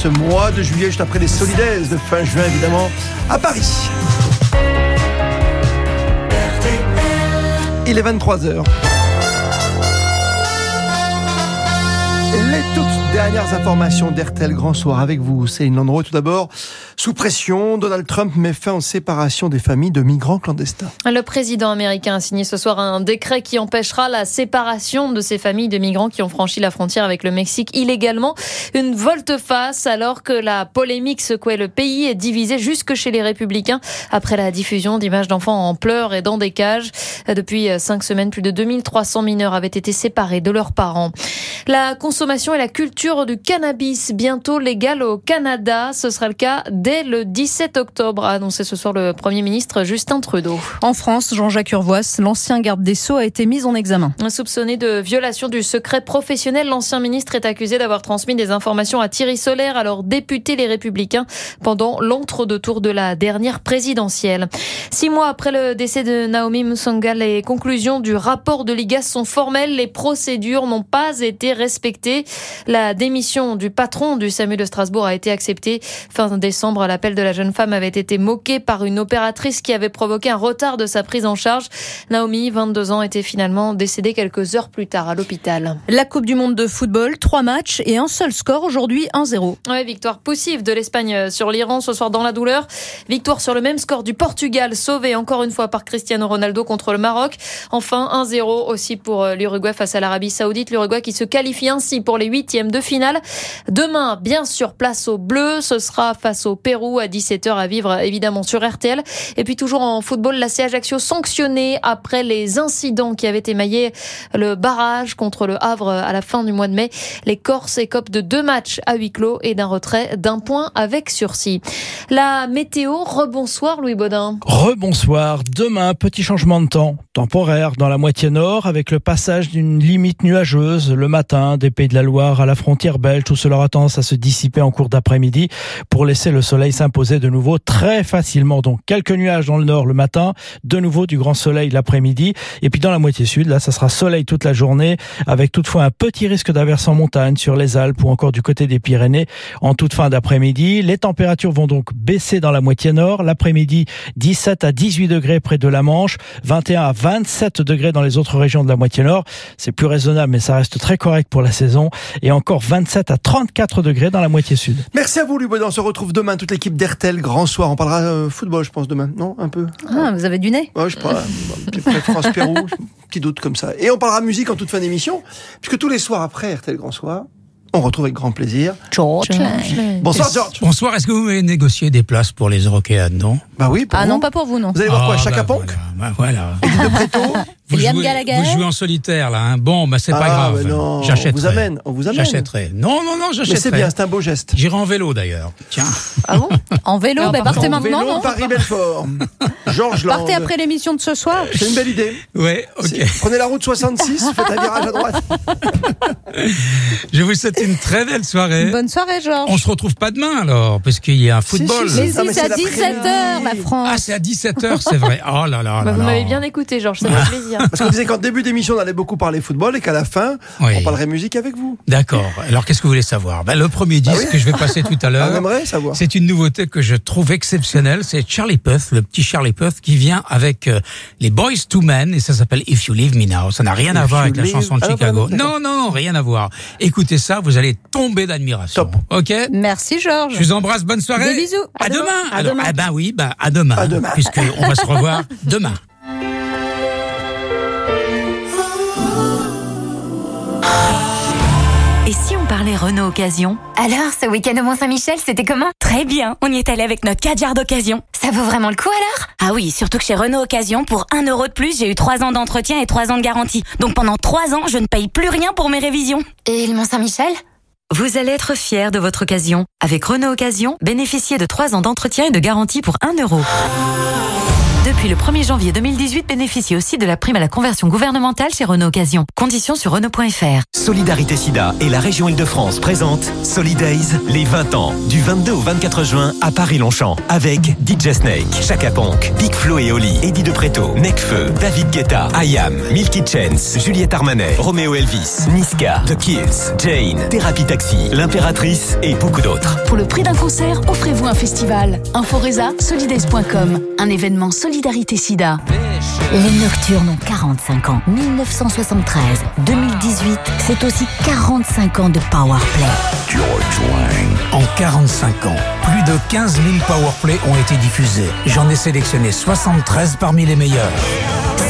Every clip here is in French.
ce mois de juillet, juste après les Solidaires de fin juin évidemment, à Paris. Il est 23h. Les toutes dernières informations d'RTL Grand Soir avec vous, Céline Landreau. Tout d'abord, sous pression, Donald Trump met fin aux séparations des familles de migrants clandestins. Le président américain a signé ce soir un décret qui empêchera la séparation de ces familles de migrants qui ont franchi la frontière avec le Mexique illégalement. Une volte-face alors que la polémique secouait le pays est divisée jusque chez les républicains après la diffusion d'images d'enfants en pleurs et dans des cages. Depuis cinq semaines, plus de 2300 mineurs avaient été séparés de leurs parents. La consommation et la culture du cannabis bientôt légale au Canada. Ce sera le cas dès le 17 octobre, a annoncé ce soir le Premier ministre Justin Trudeau. En France, Jean-Jacques Urvoas, l'ancien garde des Sceaux, a été mis en examen. Soupçonné de violation du secret professionnel, l'ancien ministre est accusé d'avoir transmis des informations à Thierry Solaire, alors député Les Républicains, pendant l'entre-deux-tours de la dernière présidentielle. Six mois après le décès de Naomi Musonga, les conclusions du rapport de l'IGAS sont formelles. Les procédures n'ont pas été respectées. La démission du patron du SAMU de Strasbourg a été acceptée fin décembre. L'appel de la jeune femme avait été moqué par une opératrice qui avait provoqué un retard de sa prise en charge. Naomi, 22 ans, était finalement décédée quelques heures plus tard à l'hôpital. La Coupe du Monde de football, trois matchs et un seul score aujourd'hui, 1-0. Ouais, victoire poussive de l'Espagne sur l'Iran ce soir dans la douleur. Victoire sur le même score du Portugal, sauvé encore une fois par Cristiano Ronaldo contre le Maroc. Enfin, 1-0 aussi pour l'Uruguay face à l'Arabie Saoudite. L'Uruguay qui se qualifie ainsi pour les huitièmes de finale. Demain, bien sûr, place au bleu. Ce sera face au Pérou à 17h à vivre évidemment sur RTL. Et puis toujours en football, la C Ajaccio sanctionnée après les incidents qui avaient émaillé le barrage contre le Havre à la fin du mois de mai. Les Corses écopent de deux matchs à huis clos et d'un retrait d'un point avec sursis. La météo, rebonsoir Louis Baudin. Rebonsoir. Demain, petit changement de temps temporaire dans la moitié nord avec le passage d'une limite nuageuse le matin des Pays de la Loire à la frontière belge. Tout cela aura tendance à se dissiper en cours d'après-midi pour laisser le soleil s'imposer de nouveau très facilement. Donc quelques nuages dans le nord le matin, de nouveau du grand soleil l'après-midi. Et puis dans la moitié sud, là, ça sera soleil toute la journée avec toutefois un petit risque d'averse en montagne sur les Alpes ou encore du côté des Pyrénées en toute fin d'après-midi. Les températures vont donc baisser dans la moitié nord. L'après-midi, 17 à 18 degrés près de la Manche, 21 à 27 degrés dans les autres régions de la moitié nord. C'est plus raisonnable, mais ça reste très correct pour la saison. Et encore 27 à 34 degrés dans la moitié sud. Merci à vous, Louis On se retrouve demain, l'équipe d'RTL Grand Soir. On parlera euh, football, je pense, demain. Non Un peu? Ah, vous avez du nez Ouais, je sais pas. France-Pérou, petit doute comme ça. Et on parlera musique en toute fin d'émission, puisque tous les soirs après RTL Grand Soir, on retrouve avec grand plaisir George. Bonsoir George. Bonsoir, est-ce que vous m'avez négocié des places pour les Eurockéades, non? Bah oui, pour Ah vous. non, pas pour vous, non. Vous allez voir quoi Ah, Chaka bah, Ponk Voilà, bah, voilà. Edith de Préto Vous Liam jouez, Gallagher vous jouez en solitaire, là. Hein. Bon, bah, c'est pas Ah, grave. non, on J'achèterai. vous amène, on vous amène. J'achèterai. Non, non, non, j'achèterai. Mais c'est bien, c'est un beau geste. J'irai en vélo, d'ailleurs. Tiens. Ah bon En vélo, Ah, bah, partez En maintenant, vélo, non Paris-Belfort. Georges Land. Partez après l'émission de ce soir. C'est une belle idée. Ouais, ok. Prenez la route 66, faites un virage à droite. Je vous souhaite une très belle soirée. Bonne soirée, Georges. On se retrouve pas demain, alors, parce qu'il y a un football. si, mais si, c'est à 17h, la l'après-midi. France. Ah, c'est à 17h, c'est vrai. Oh là là Bah, là vous m'avez bien écouté, Georges, ça fait plaisir. Parce qu'on disait qu'en début d'émission, on allait beaucoup parler football et qu'à la fin, Oui. on parlerait musique avec vous. D'accord. Alors, qu'est-ce que vous voulez savoir? Ben, Le premier disque oui. que je vais passer tout à On l'heure, aimerait savoir. c'est une nouveauté que je trouve exceptionnelle. C'est Charlie Puth, le petit Charlie Puth, qui vient avec euh, les Boys to Men et ça s'appelle If You Leave Me Now. Ça n'a rien à voir avec la chanson de Ah, Chicago. Non, non, non, rien à voir. Écoutez ça, vous allez tomber d'admiration. Top. Ok? Merci, Georges. Je vous embrasse, bonne soirée. Des bisous. À, À demain. demain. À Alors, demain. ah ben oui, bah, à demain. À demain. Puisque on va se revoir demain. Renault Occasion Alors, ce week-end au Mont-Saint-Michel, c'était comment? Très bien, on y est allé avec notre 4 d'occasion. Ça vaut vraiment le coup alors? Ah oui, surtout que chez Renault Occasion, pour 1 euro de plus, j'ai eu 3 ans d'entretien et 3 ans de garantie. Donc pendant 3 ans, je ne paye plus rien pour mes révisions. Et le Mont-Saint-Michel? Vous allez être fiers de votre occasion. Avec Renault Occasion, bénéficiez de 3 ans d'entretien et de garantie pour 1 euro. De depuis le 1er janvier 2018, bénéficiez aussi de la prime à la conversion gouvernementale chez Renault Occasion. Conditions sur Renault.fr. Solidarité Sida et la région Île-de-France présentent Solidays, les 20 ans, du 22 au 24 juin à Paris-Longchamp, avec DJ Snake, Chaka Ponk, Big Flo et Oli, Eddie de Preto, Necfeu, David Guetta, Ayam, Milky Chance, Juliette Armanet, Roméo Elvis, Niska, The Kills, Jane, Thérapie Taxi, L'Impératrice et beaucoup d'autres. Pour le prix d'un concert, offrez-vous un festival. Inforesa, solidays.com, un événement Solidarité Sida. Les Nocturnes ont 45 ans. 1973, 2018, c'est aussi 45 ans de Powerplay. George Wang. En 45 ans, plus de 15 000 Powerplay ont été diffusés. J'en ai sélectionné 73 parmi les meilleurs.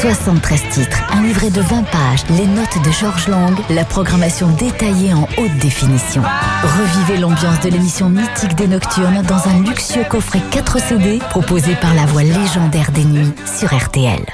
73 titres, un livret de 20 pages, les notes de Georges Lang, la programmation détaillée en haute définition. Revivez l'ambiance de l'émission mythique des Nocturnes dans un luxueux coffret 4 CD proposé par la voix légendaire des nuits sur RTL.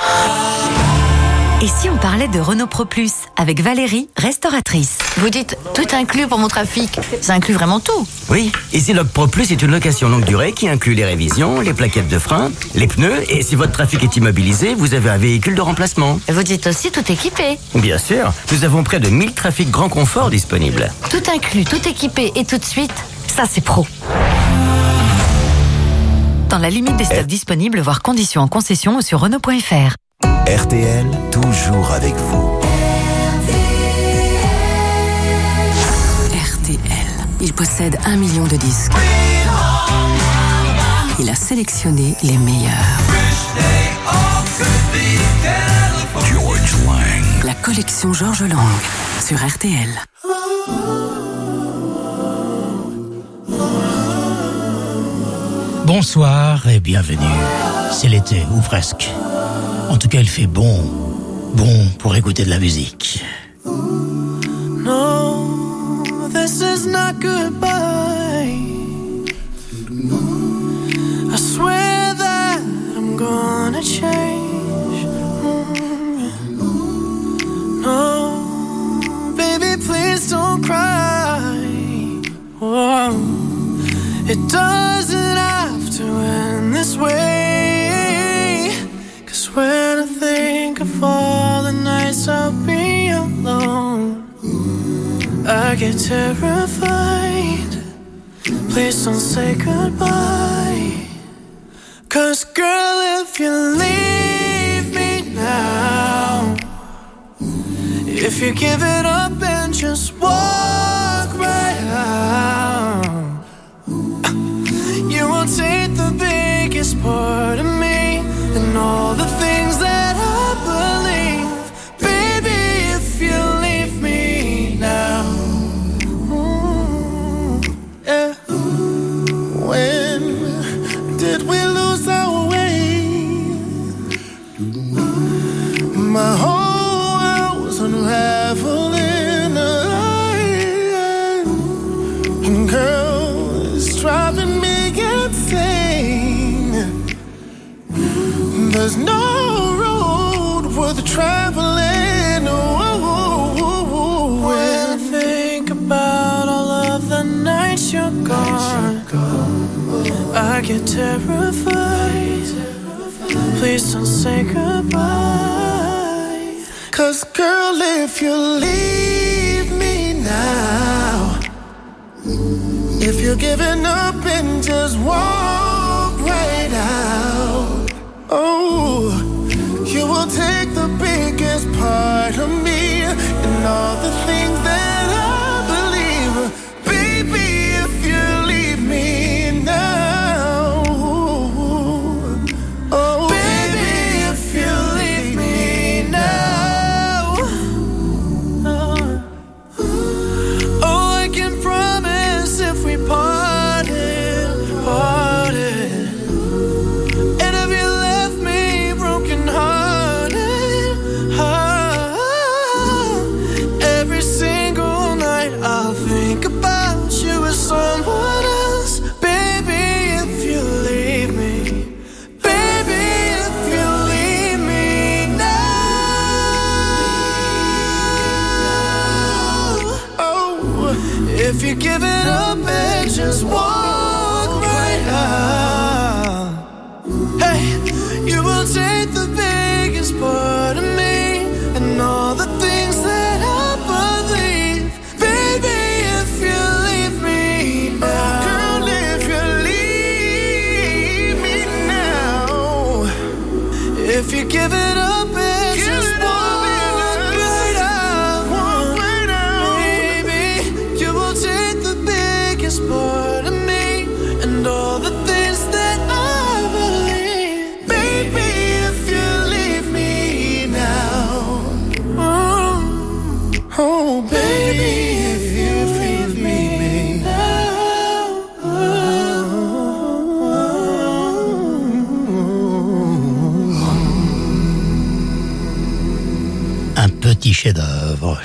Et si on parlait de Renault Pro Plus avec Valérie, restauratrice Vous dites tout inclus pour mon trafic. Ça inclut vraiment tout. Oui, Log Pro Plus est une location longue durée qui inclut les révisions, les plaquettes de frein, les pneus et si votre trafic est immobilisé, vous avez un véhicule de remplacement. Vous dites aussi tout équipé. Bien sûr, nous avons près de 1000 trafics grand confort disponibles. Tout inclus, tout équipé et tout de suite, ça c'est pro. Dans la limite des stocks disponibles, voire conditions en concession ou sur Renault.fr. RTL, toujours avec vous. RTL. Il possède un million de disques. Il a sélectionné les meilleurs. George Wang. La collection Georges Lang sur RTL. Bonsoir et bienvenue. C'est l'été, ou presque. En tout cas, il fait bon. Bon pour écouter de la musique. No, this is not goodbye. I swear that I'm gonna change. No, baby, please don't cry. Oh, it doesn't have to end this way. When I think of all the nights I'll be alone, I get terrified. Please don't say goodbye. Cause girl, if you leave me now, if you give it up and just walk right out, I get terrified. Please don't say goodbye. Cause, girl, if you leave me now, if you're giving up and just walk right out, oh, you will take the biggest part of me and all the things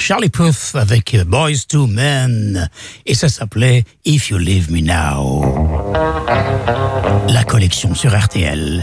Charlie Puth avec euh, Boys to Men et ça s'appelait If You Leave Me Now. La collection sur RTL.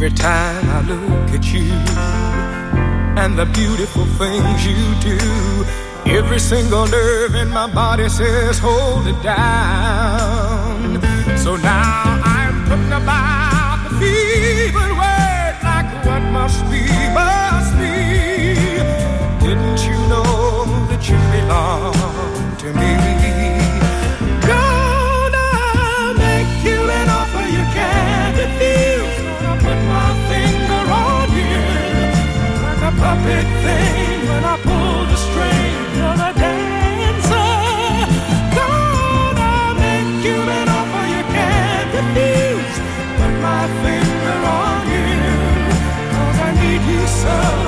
Every time I look at you and the beautiful things you do, every single nerve in my body says, hold it down. So now I'm putting about the feeble word like what must be, must be. Didn't you know that you belong to me? puppet thing when I pull the string. You're the dancer. Gonna make you an offer you can't refuse. Put my finger on you, cause I need you so.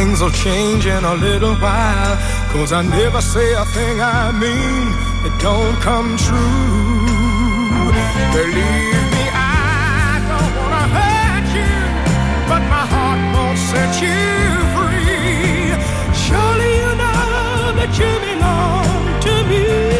Things will change in a little while. Cause I never say a thing I mean that don't come true. Believe me, I don't wanna hurt you. But my heart won't set you free. Surely you know that you belong to me.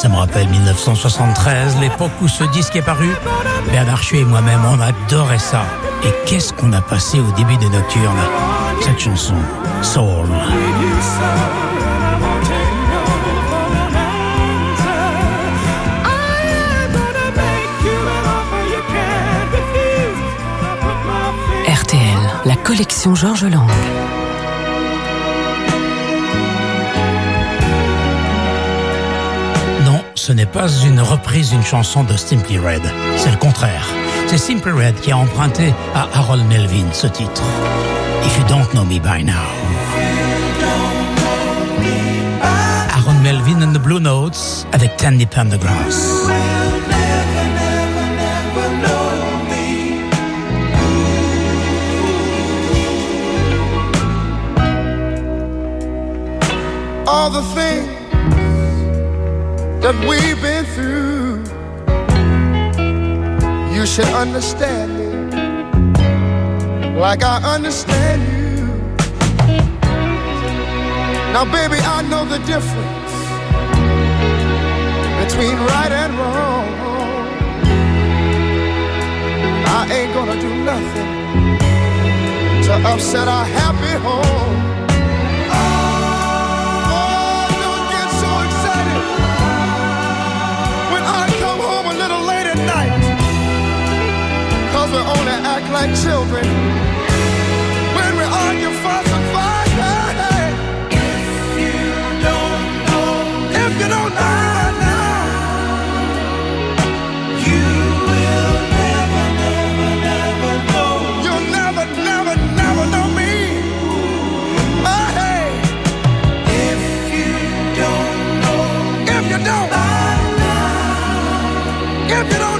ça me rappelle 1973, l'époque où ce disque est paru. Bernard Chu et moi-même, on adorait ça. Et qu'est-ce qu'on a passé au début de Nocturne Cette chanson, Soul. RTL, la collection Georges Lang. Ce n'est pas une reprise d'une chanson de Simply Red. C'est le contraire. C'est Simply Red qui a emprunté à Harold Melvin ce titre. If you don't know me by now. Harold Melvin and the Blue Notes avec Tandy Pendergrass. all the things that we've been through. You should understand me like I understand you. Now, baby, I know the difference between right and wrong. I ain't gonna do nothing to upset our happy home. We only act like children when we argue, fuss, and fight. If you don't know, if you don't know now, you will never, never, never know. You'll never, never, never know me. Hey. If you don't know, if you don't, if you don't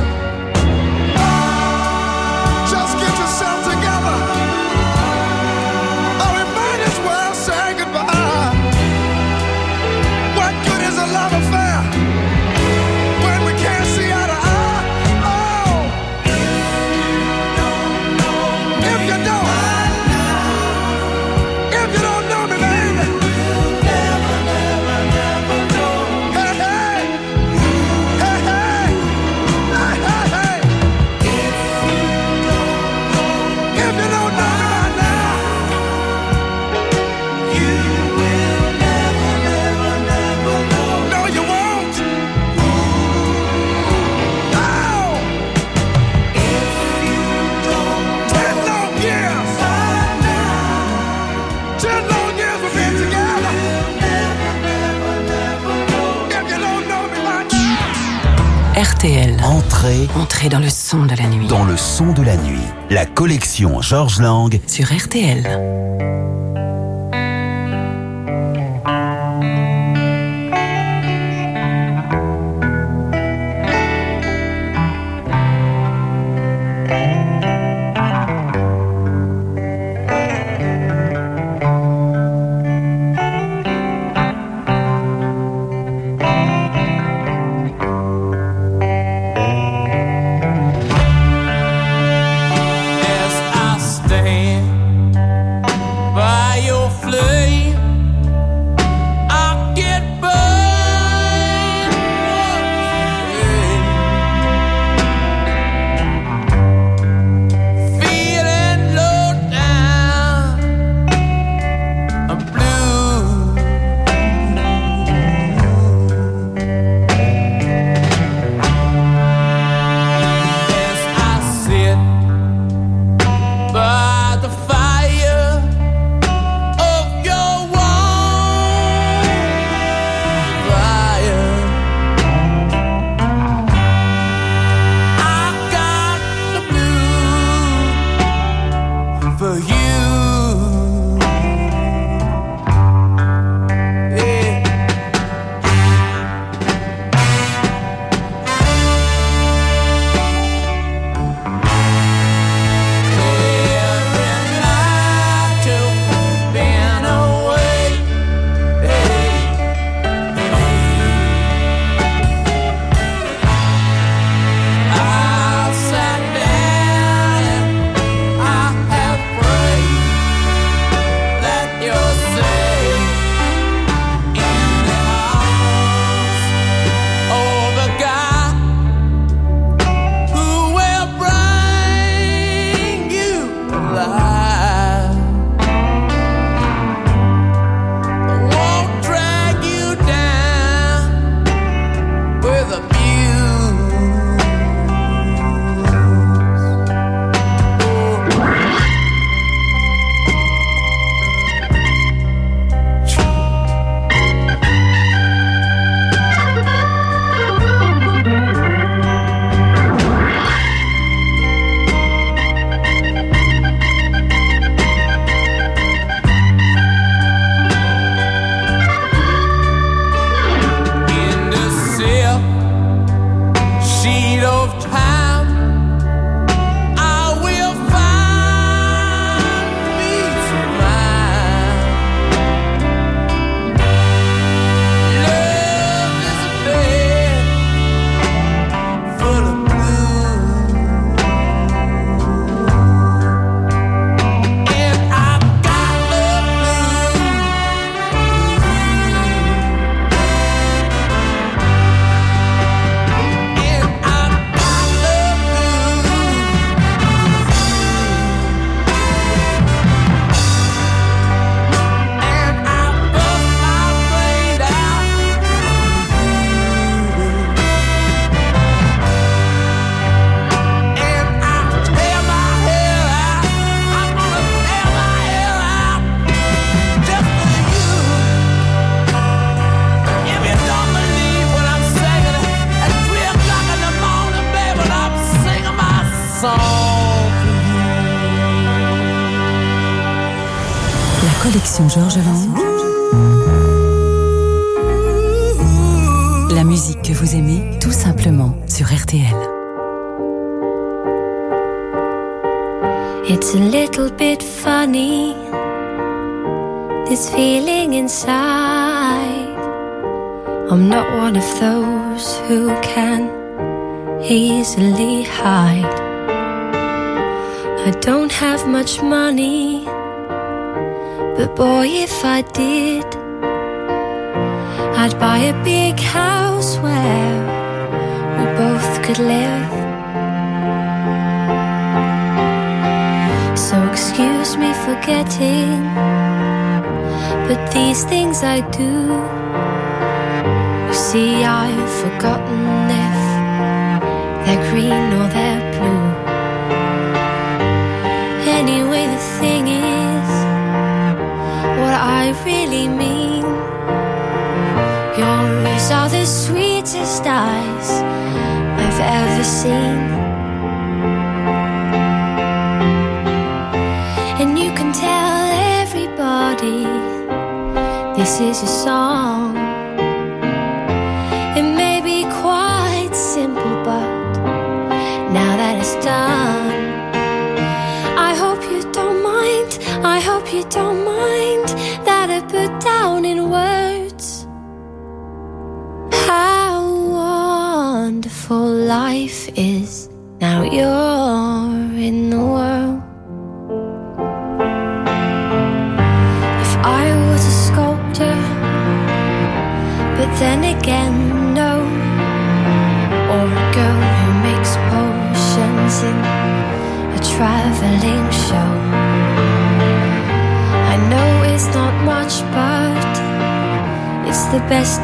Entrez. Dans le son de la nuit. Dans le son de la nuit. La collection Georges Lang. Sur RTL.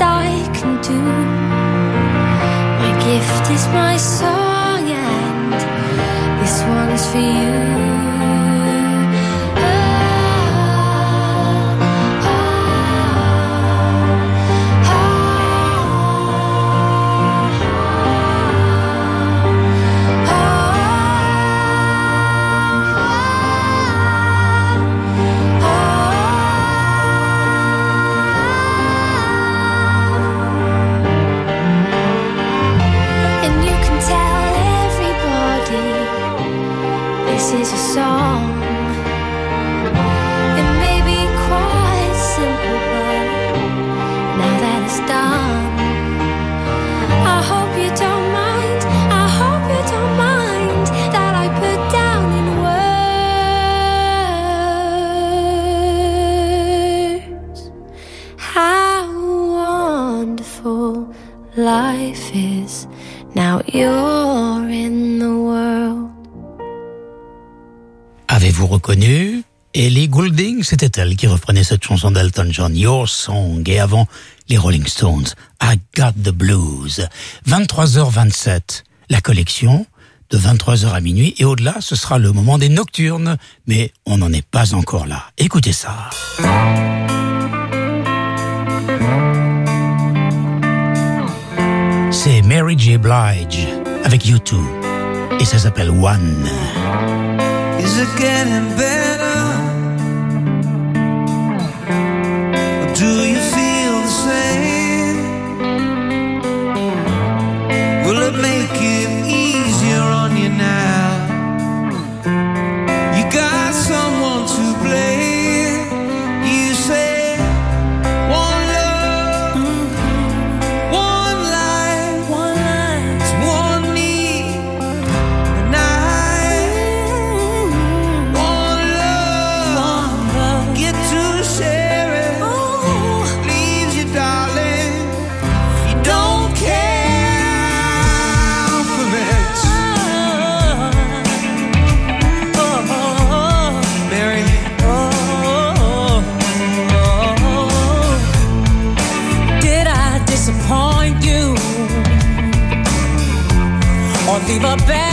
I can do. My gift is my song, and this one's for you. c'était elle qui reprenait cette chanson d'Elton John, Your Song, et avant les Rolling Stones, I Got the Blues. 23h27, la collection de 23h à minuit, et au-delà, ce sera le moment des nocturnes, mais on n'en est pas encore là. Écoutez ça. C'est Mary J. Blige avec You Too, et ça s'appelle One. back.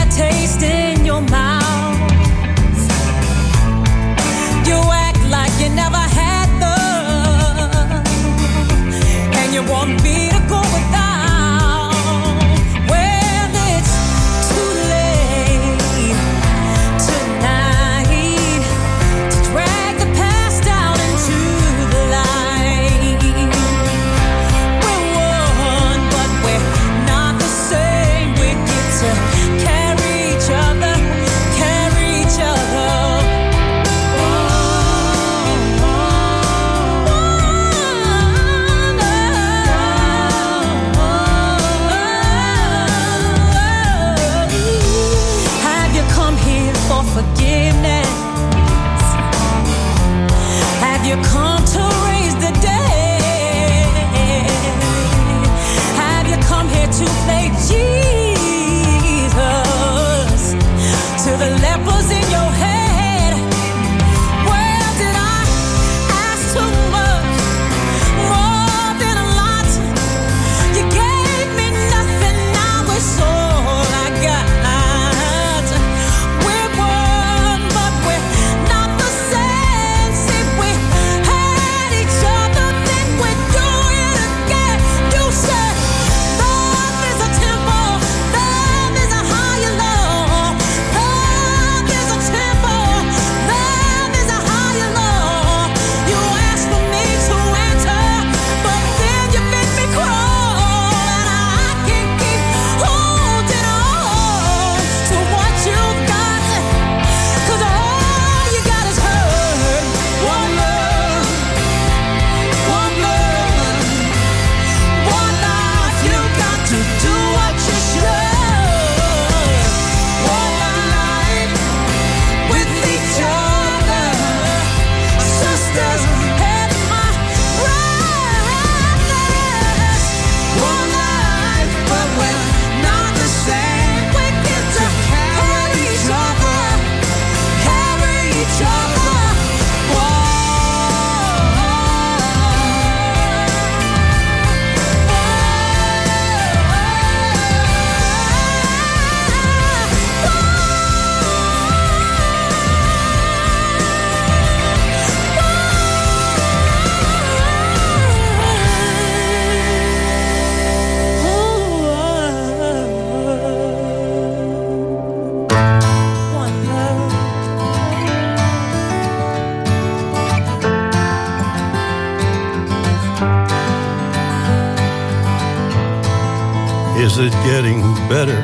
Better?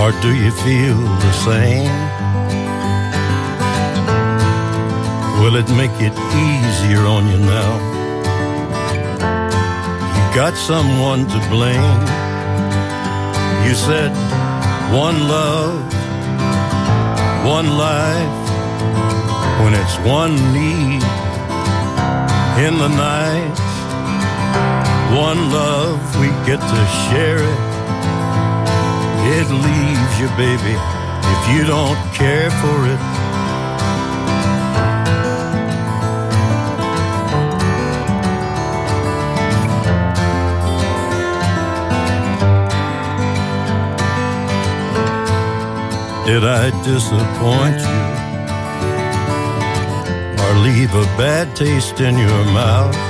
Or do you feel the same? Will it make it easier on you now? You got someone to blame. Get to share it. It leaves you, baby, if you don't care for it. Did I disappoint you? Or leave a bad taste in your mouth?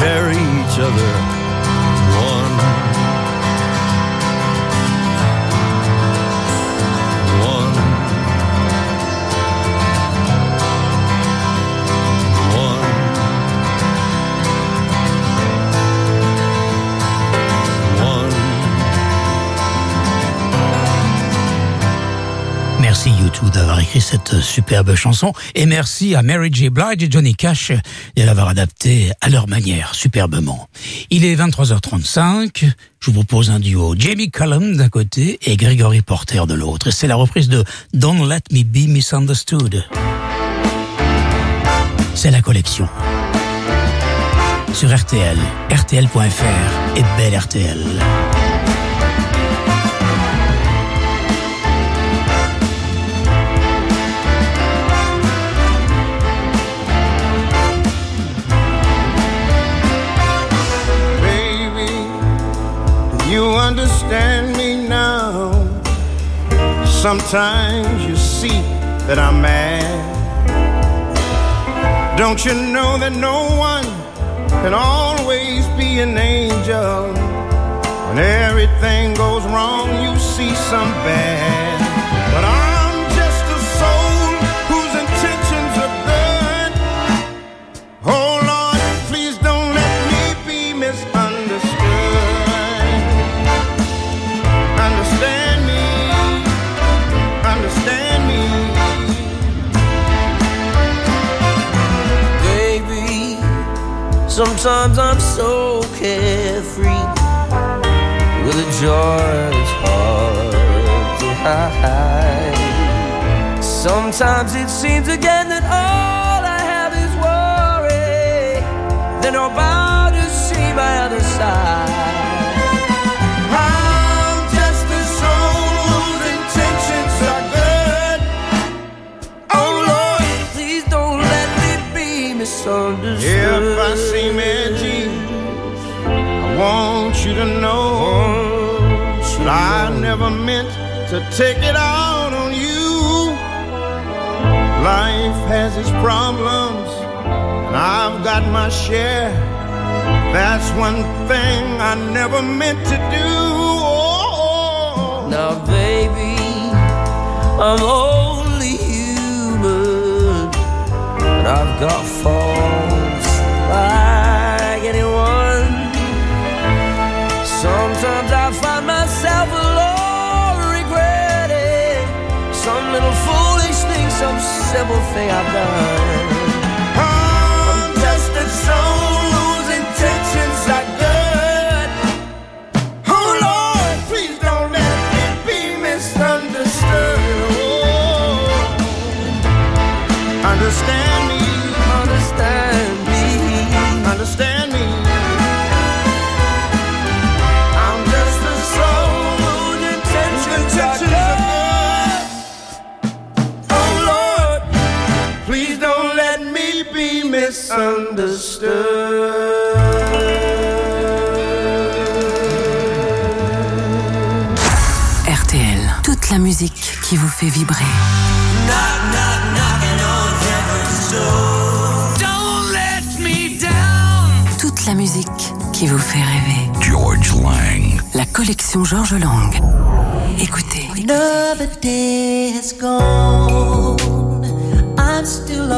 carry each other. One. D'avoir écrit cette superbe chanson et merci à Mary J. Blige et Johnny Cash de l'avoir adaptée à leur manière superbement. Il est 23h35, je vous propose un duo Jamie Cullum d'un côté et Gregory Porter de l'autre c'est la reprise de Don't Let Me Be Misunderstood. C'est la collection. Sur RTL, RTL.fr et Belle RTL. Understand me now. Sometimes you see that I'm mad. Don't you know that no one can always be an angel? When everything goes wrong, you see some bad. Sometimes I'm so carefree with a joy that's hard to hide. Sometimes it seems again that all I have is worry. Then I'm about to see my other side. Misunderstood. If I seem edgy, I want you to know that I never meant to take it out on you. Life has its problems, and I've got my share. That's one thing I never meant to do. Oh, oh, oh. Now, baby, I'm only and I've got faults like anyone. Sometimes I find myself alone, regretting some little foolish thing, some simple thing I've done. RTL, toute la musique qui vous fait vibrer. Don't let me down. Toute la musique qui vous fait rêver. George Lang. La collection Georges Lang. Écoutez. Another day has gone. I'm still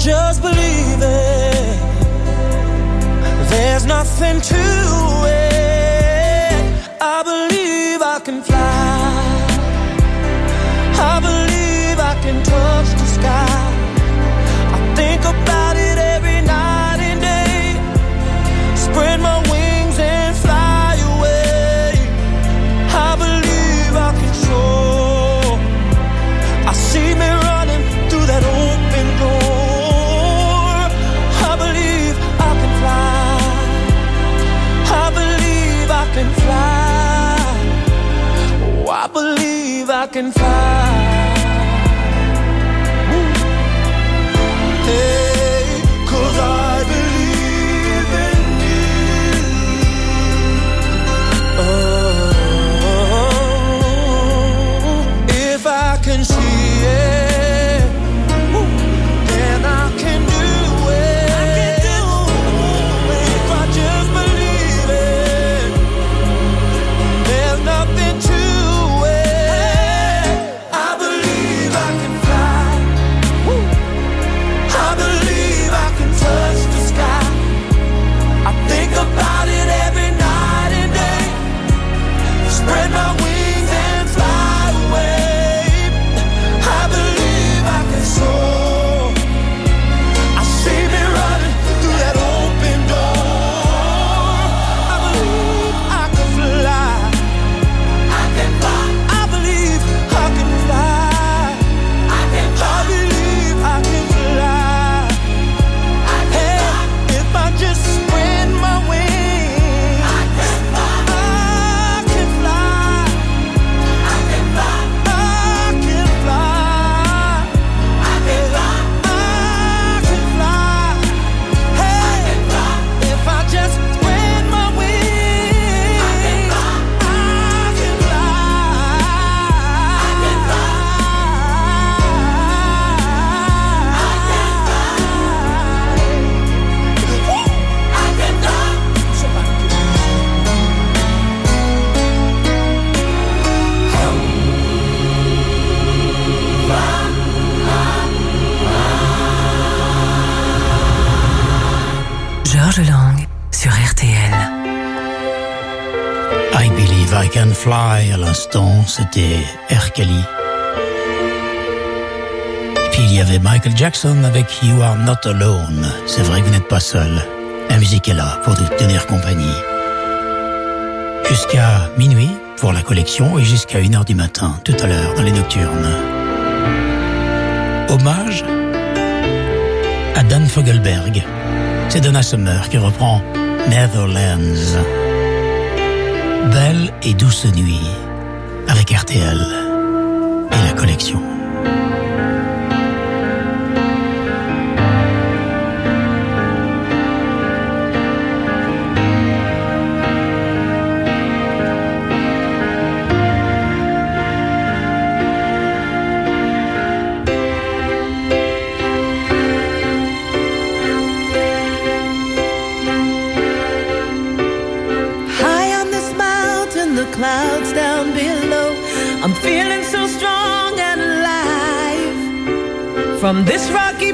just believe it. There's nothing to it. I believe I can fly. Fly à l'instant, c'était R. Kelly. Et puis il y avait Michael Jackson avec You Are Not Alone. C'est vrai que vous n'êtes pas seul. La musique est là pour vous tenir compagnie. Jusqu'à minuit pour la collection et jusqu'à 1h du matin, tout à l'heure, dans les nocturnes. Hommage à Dan Fogelberg. C'est Donna Summer qui reprend Netherlands. Belle et douce nuit avec RTL et la collection. from this rocky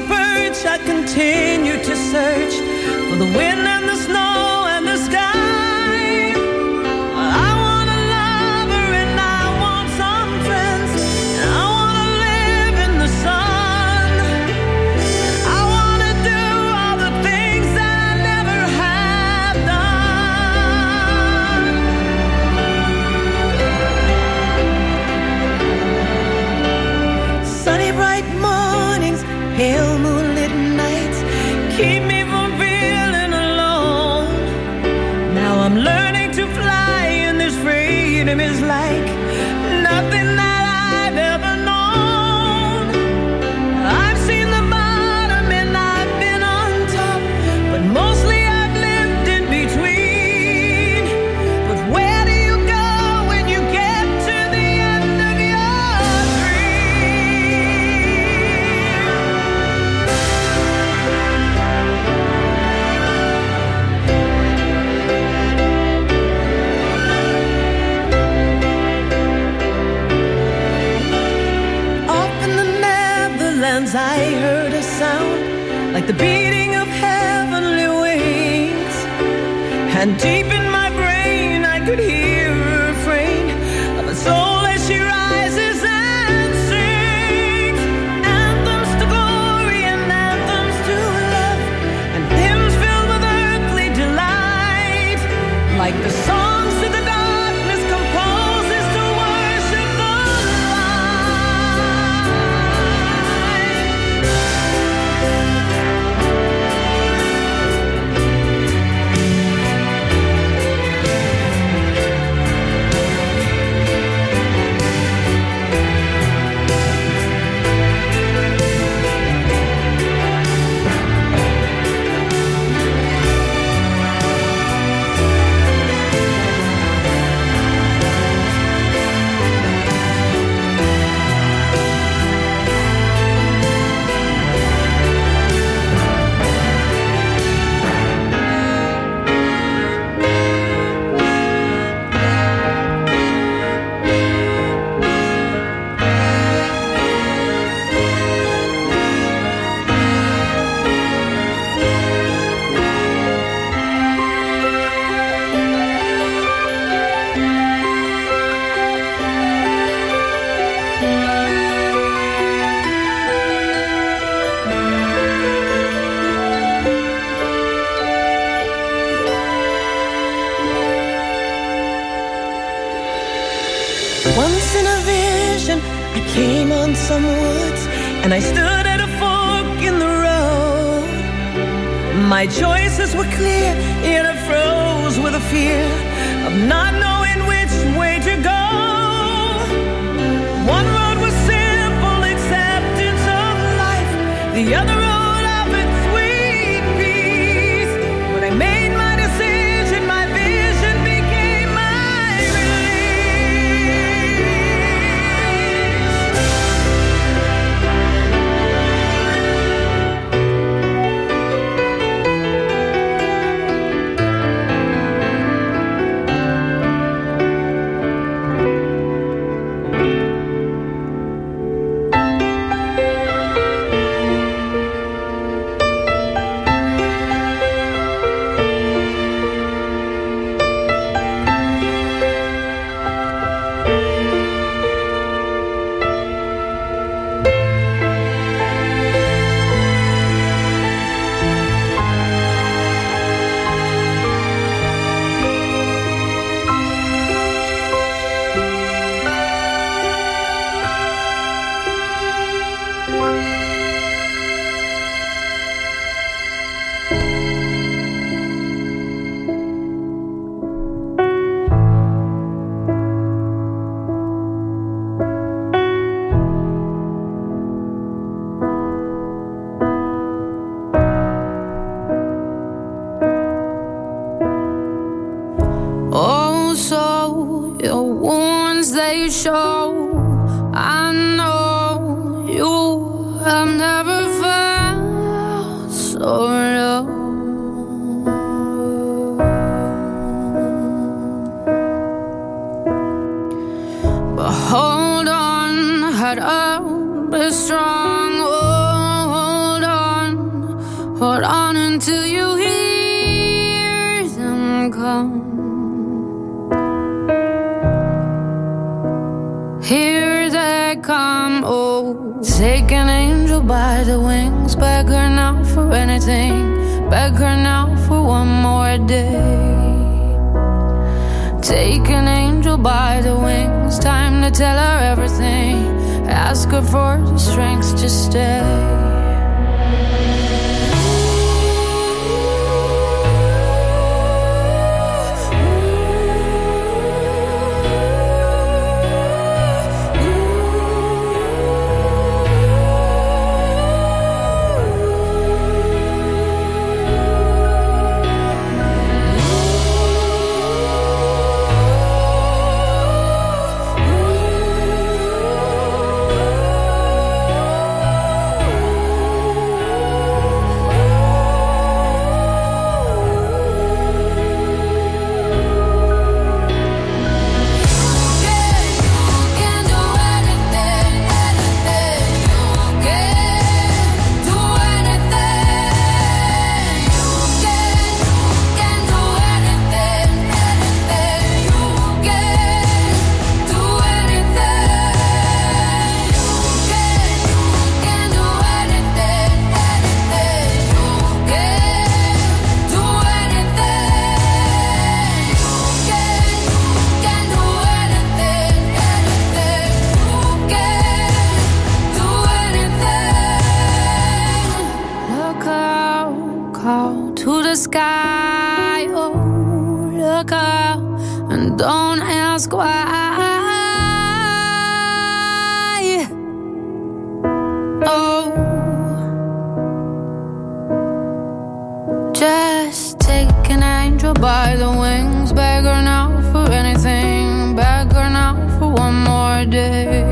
by the wings, beg her now for anything, beg her now for one more day.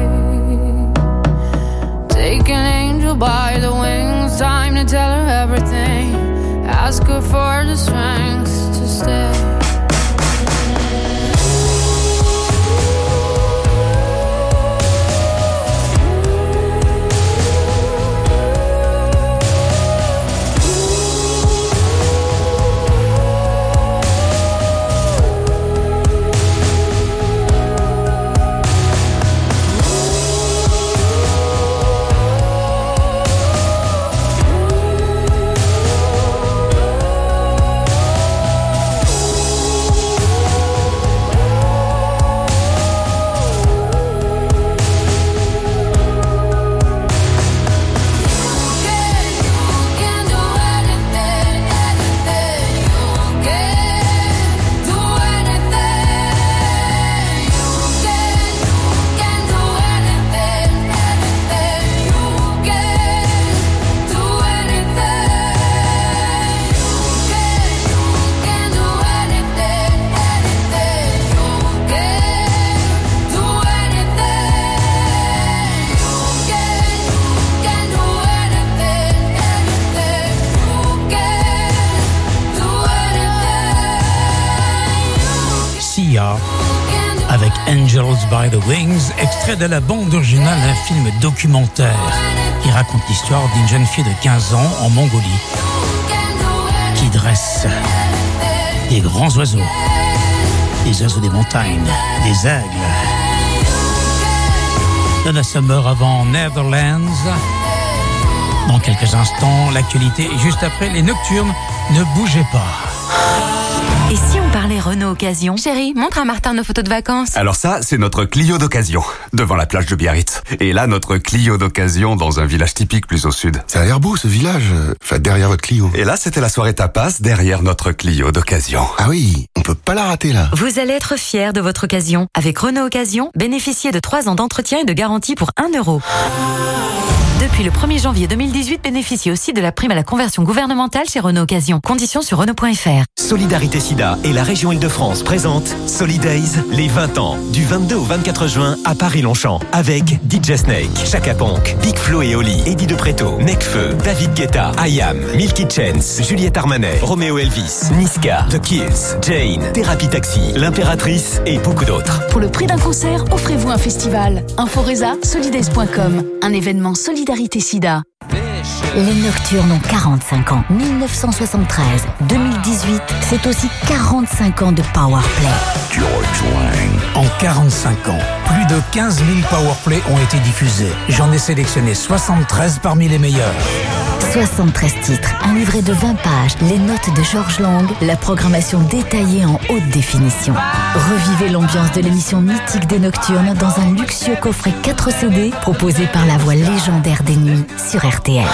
Take an angel by the wings, time to tell her everything. Ask her for the strength to stay. Angels by the Wings, extrait de la bande originale d'un film documentaire qui raconte l'histoire d'une jeune fille de 15 ans en Mongolie qui dresse des grands oiseaux, des oiseaux des montagnes, des aigles. Donna Summer avant Netherlands. Dans quelques instants, l'actualité et juste après les nocturnes. Ne bougez pas. Renault Occasion Chérie, montre à Martin nos photos de vacances. Alors ça, c'est notre Clio d'occasion, devant la plage de Biarritz. Et là, notre Clio d'occasion dans un village typique plus au sud. Ça a l'air beau ce village, euh, enfin derrière votre Clio. Et là, c'était la soirée tapas derrière notre Clio d'occasion. Ah oui, peut pas la rater là. Vous allez être fiers de votre occasion. Avec Renault Occasion, bénéficiez de 3 ans d'entretien et de garantie pour 1 euro. Depuis le 1er janvier 2018, bénéficiez aussi de la prime à la conversion gouvernementale chez Renault Occasion. Conditions sur Renault.fr. Solidarité Sida et la région Île-de-France présentent Solidays, les 20 ans, du 22 au 24 juin à Paris-Longchamp, avec DJ Snake, Chaka Ponk, Big Flo et Oli, Eddie de Preto, Necfeu, David Guetta, Ayam, Milky Chance, Juliette Armanet, Roméo Elvis, Niska, The Kills, Jane, Thérapie Taxi, L'Impératrice et beaucoup d'autres. Pour le prix d'un concert, offrez-vous un festival. Inforesa, solidaise.com. Un événement Solidarité SIDA. Les Nocturnes ont 45 ans. 1973, 2018, c'est aussi 45 ans de Powerplay. George Lang. En 45 ans, plus de 15 000 Powerplay ont été diffusés. J'en ai sélectionné 73 parmi les meilleurs. 73 titres, un livret de 20 pages, les notes de George Lang, la programmation détaillée en haute définition. Revivez l'ambiance de l'émission mythique des Nocturnes dans un luxueux coffret 4 CD proposé par la voix légendaire des nuits sur RTL.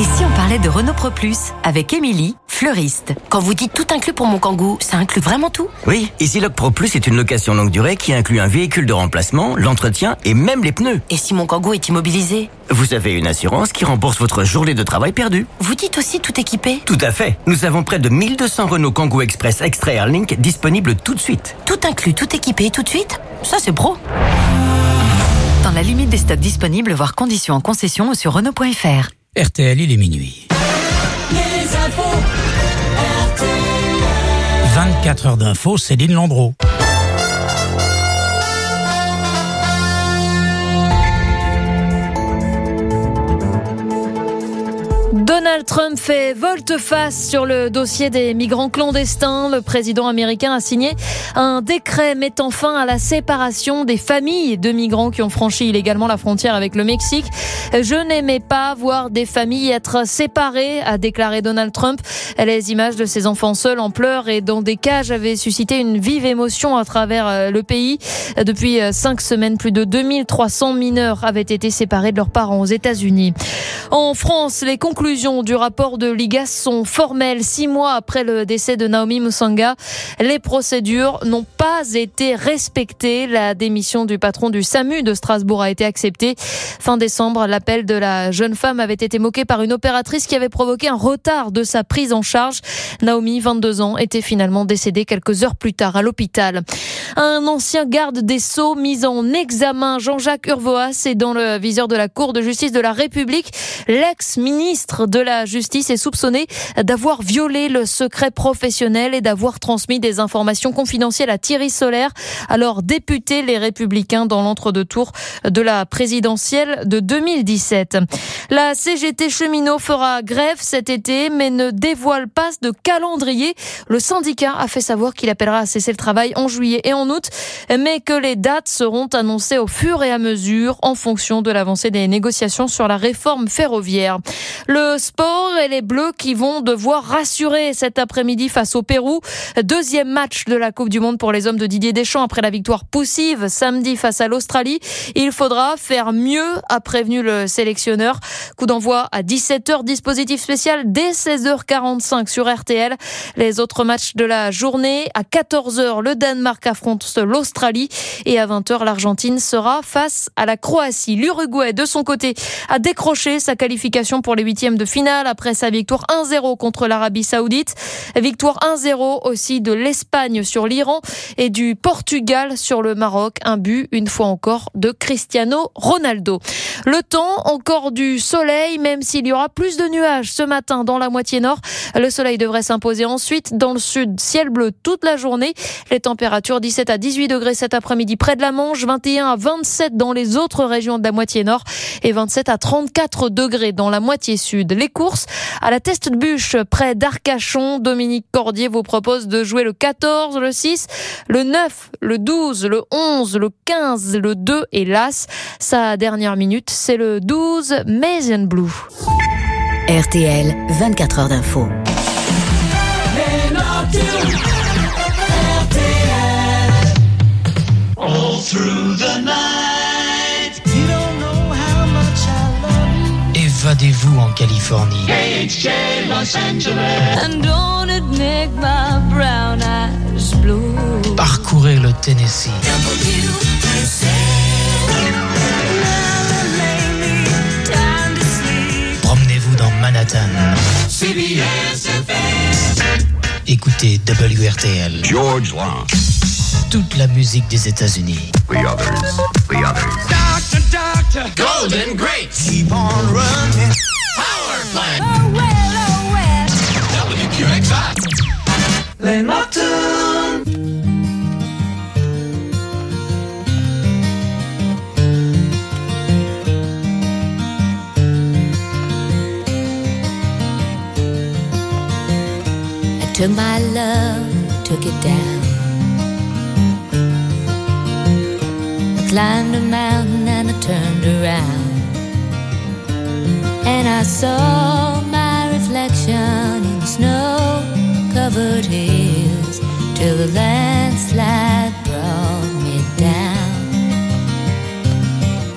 Et si on parlait de Renault Pro Plus avec Émilie, fleuriste? Quand vous dites tout inclus pour mon kangou, ça inclut vraiment tout? Oui, ici Loc Pro Plus est une location longue durée qui inclut un véhicule de remplacement, l'entretien et même les pneus. Et si mon kangou est immobilisé? Vous avez une assurance qui rembourse votre journée de travail perdue. Vous dites aussi tout équipé? Tout à fait. Nous avons près de 1200 Renault Kangoo Express Extra Airlink disponibles tout de suite. Tout inclus, tout équipé, tout de suite? Ça c'est pro Dans la limite des stocks disponibles, voire conditions en concession ou sur Renault.fr. RTL, il est minuit. Les infos, RTL. 24 heures d'infos, Céline Landreau. Donald Trump fait volte-face sur le dossier des migrants clandestins. Le président américain a signé un décret mettant fin à la séparation des familles de migrants qui ont franchi illégalement la frontière avec le Mexique. Je n'aimais pas voir des familles être séparées, a déclaré Donald Trump. Les images de ces enfants seuls en pleurs et dans des cages avaient suscité une vive émotion à travers euh, le pays. Depuis euh, cinq semaines, plus de 2300 mineurs avaient été séparés de leurs parents aux États-Unis. En France, les conclusions du rapport de l'IGAS sont formelles. Six mois après le décès de Naomi Musanga, les procédures n'ont pas été respectées. La démission du patron du SAMU de Strasbourg a été acceptée. Fin décembre, l'appel de la jeune femme avait été moqué par une opératrice qui avait provoqué un retard de sa prise en charge. Naomi, 22 ans, était finalement décédée quelques heures plus tard à l'hôpital. Un ancien garde des Sceaux mis en examen, Jean-Jacques Urvoas, est dans le viseur de la Cour de justice de la République. L'ex-ministre de la Justice est soupçonné d'avoir violé le secret professionnel et d'avoir transmis des informations confidentielles à Thierry Solaire, alors député Les Républicains dans l'entre-deux tours de la présidentielle de 2017. La CGT cheminot fera grève cet été, mais ne dévoile pas de calendrier. Le syndicat a fait savoir qu'il appellera à cesser le travail en juillet et en août, mais que les dates seront annoncées au fur et à mesure en fonction de l'avancée des négociations sur la réforme ferroviaire. Le sport et les Bleus qui vont devoir rassurer cet après-midi face au Pérou. Deuxième match de la Coupe du Monde pour les hommes de Didier Deschamps après la victoire poussive samedi face à l'Australie. Il faudra faire mieux, a prévenu le sélectionneur. Coup d'envoi à 17h, dispositif spécial dès 16h45 sur RTL. Les autres matchs de la journée, à 14h, le Danemark affronte l'Australie et à 20h, l'Argentine sera face à la Croatie. L'Uruguay, de son côté, a décroché sa qualification pour les huitièmes de finale après sa victoire 1-0 contre l'Arabie Saoudite. Victoire 1-0 aussi de l'Espagne sur l'Iran et du Portugal sur le Maroc. Un but, une fois encore, de Cristiano Ronaldo. Le temps, encore du soleil, même s'il y aura plus de nuages ce matin dans la moitié nord. Le soleil devrait s'imposer ensuite dans le sud, ciel bleu toute la journée. Les températures 17 à 18 degrés cet après-midi près de la Manche, 21 à 27 dans les autres régions de la moitié nord et 27 à 34 degrés dans la moitié sud. Les courses à la teste de bûche près d'Arcachon. Dominique Cordier vous propose de jouer le 14, le 6, le 9, le 12, le 11, le 15, le 2 et l'As. Sa dernière minute, c'est le 12 Maison Blue. RTL, 24 heures d'info. Les nocturnes, RTL. All through the night. Évadez-vous en Californie. KHJ Los Angeles. And don't it make my brown eyes blue? Parcourez le Tennessee. Me down Manhattan. CBS FM. Écoutez WRTL. George Long. Toute la musique des États-Unis. The others. The others. Doctor, doctor. Golden grapes. Keep on running. Power plant. Oh, well, oh, well. WQXI. Les Nocturnes. I took my love, took it down. Climbed a mountain and I turned around. And I saw my reflection in snow covered hills till the landslide brought me down.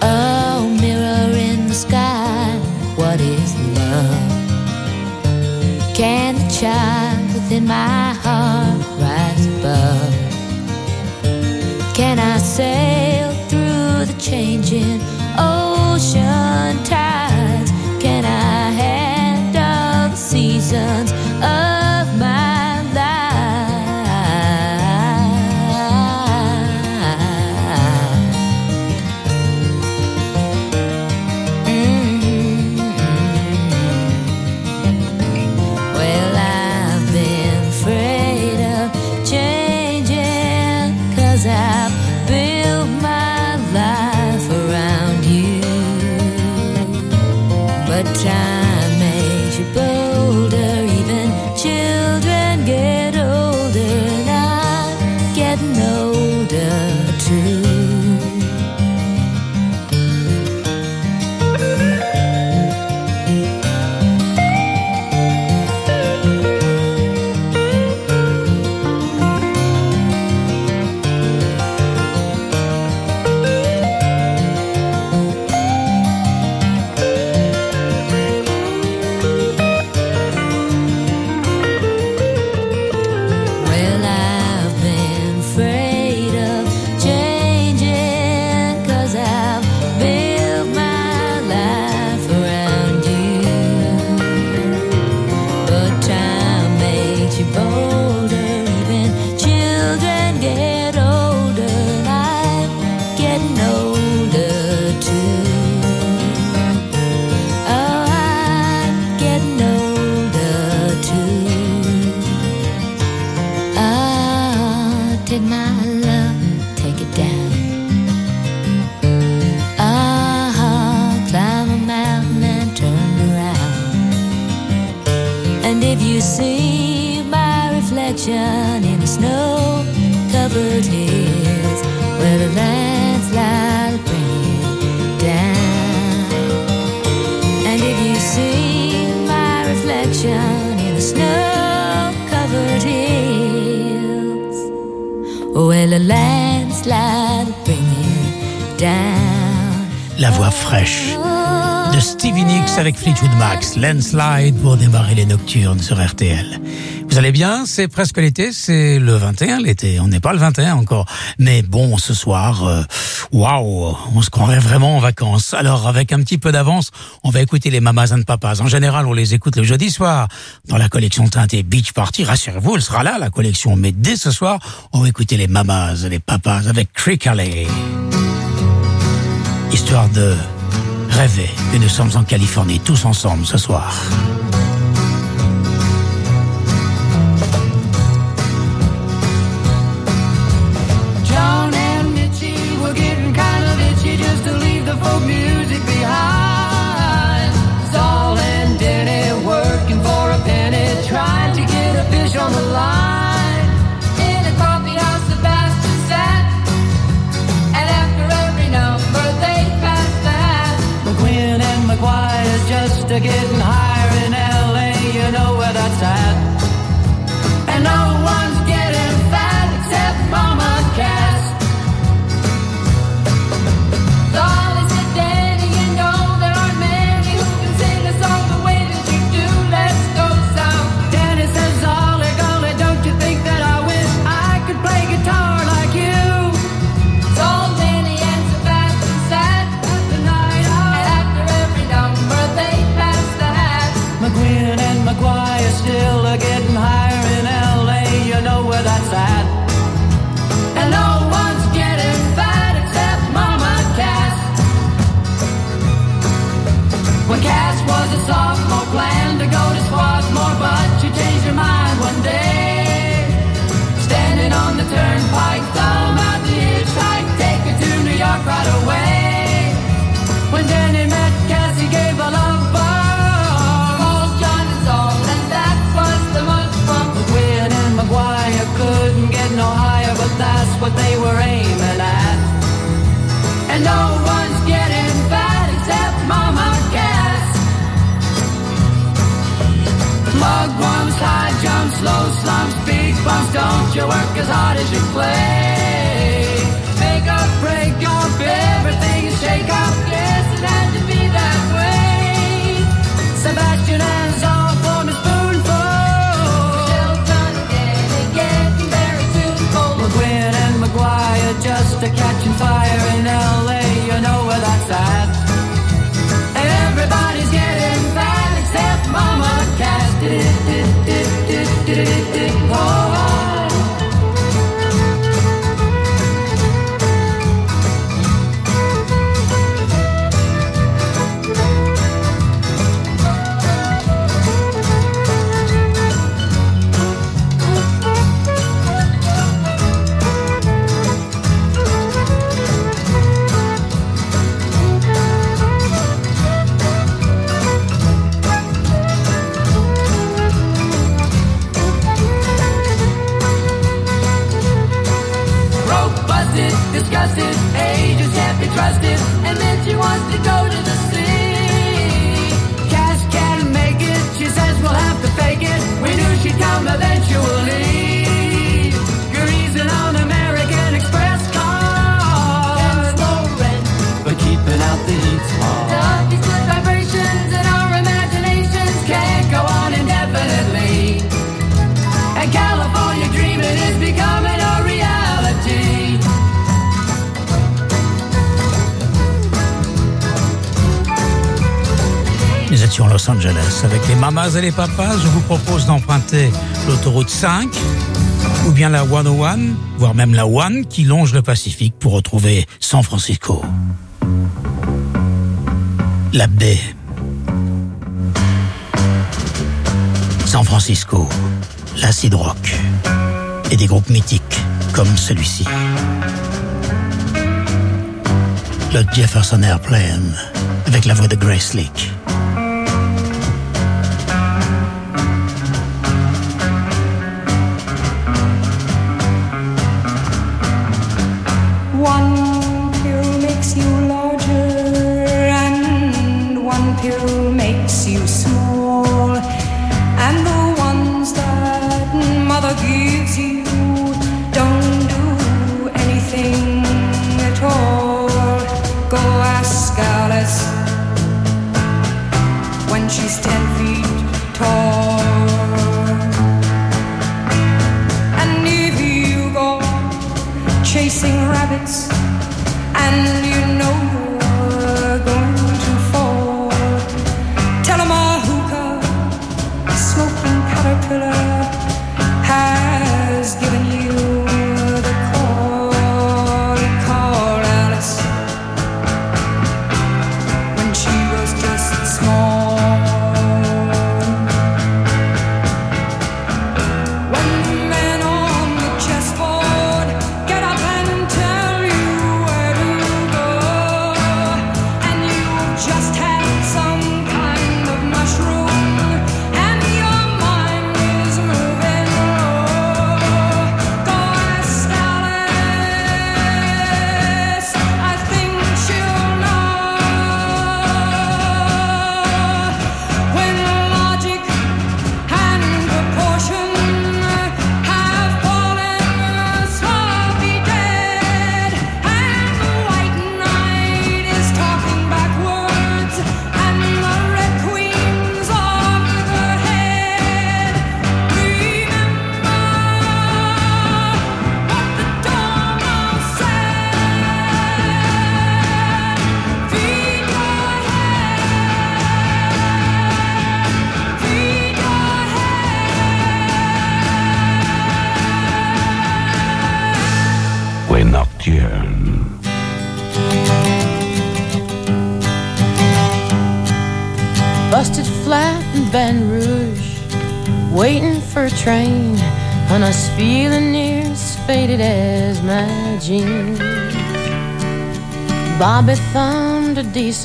Oh, mirror in the sky, what is love? Can the child within my heart rise above? Can I the changing de Stevie Nicks avec Fleetwood Max, Landslide pour démarrer les nocturnes sur RTL. Vous allez bien? C'est presque l'été, c'est le 21 l'été. On n'est pas le 21 encore. Mais bon, ce soir, euh, waouh, on se croirait vraiment en vacances. Alors, avec un petit peu d'avance, on va écouter les Mamas and Papas. En général, on les écoute le jeudi soir dans la collection teintée Beach Party. Rassurez-vous, elle sera là, la collection. Mais dès ce soir, on va écouter les Mamas et les Papas avec Creek Alley. Histoire de rêver que nous sommes en Californie tous ensemble ce soir. as hard as you play. trust Los Angeles. Avec les mamas et les papas, je vous propose d'emprunter l'autoroute 5 ou bien la 101, voire même la 1 qui longe le Pacifique pour retrouver San Francisco. La baie. San Francisco, l'acid rock et des groupes mythiques comme celui-ci. Le Jefferson Airplane avec la voix de Grace Lake.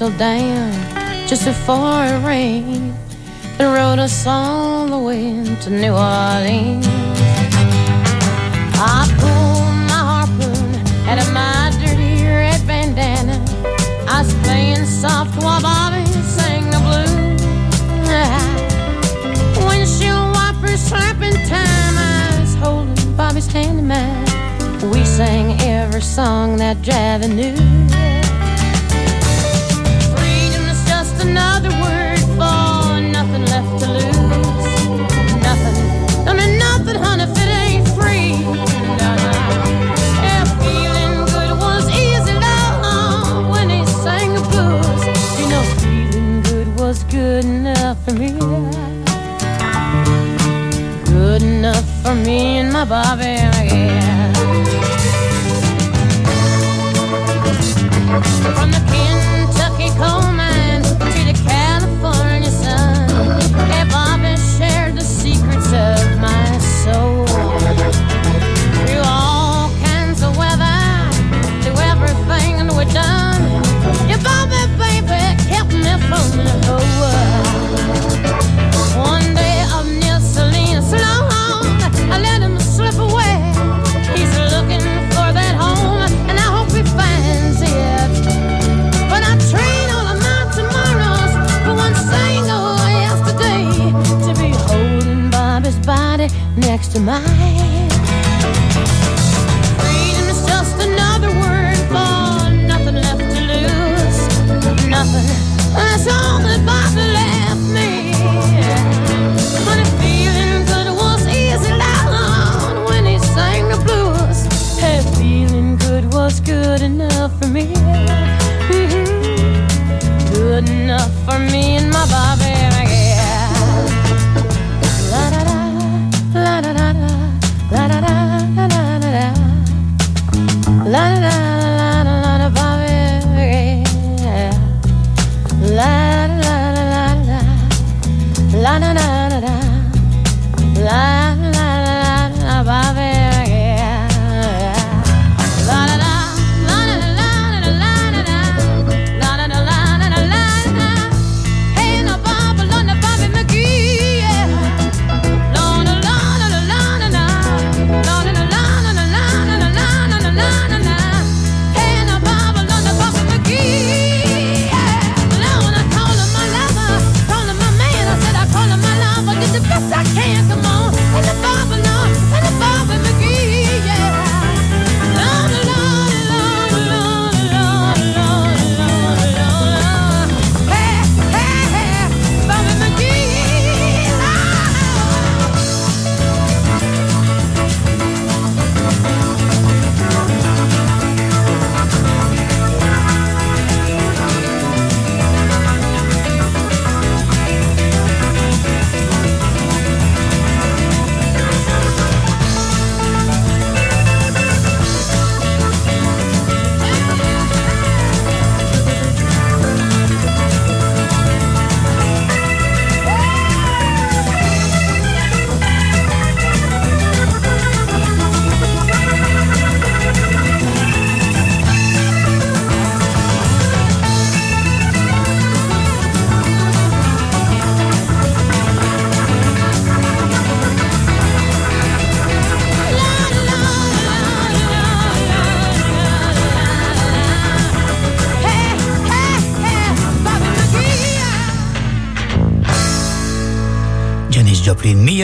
Till then.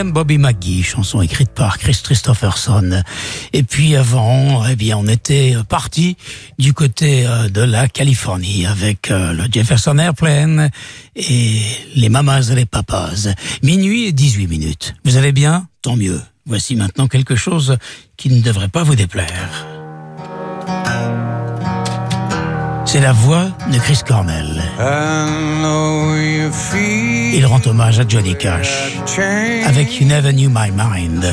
Bobby McGee, chanson écrite par Chris Christopherson. Et puis avant, eh bien, on était parti du côté euh, de la Californie avec euh, le Jefferson Airplane et les mamas et les papas. Minuit et 18 minutes. Vous allez bien? Tant mieux. Voici maintenant quelque chose qui ne devrait pas vous déplaire. C'est la voix de Chris Cornell. Il rend hommage à Johnny Cash avec You Never Knew My Mind.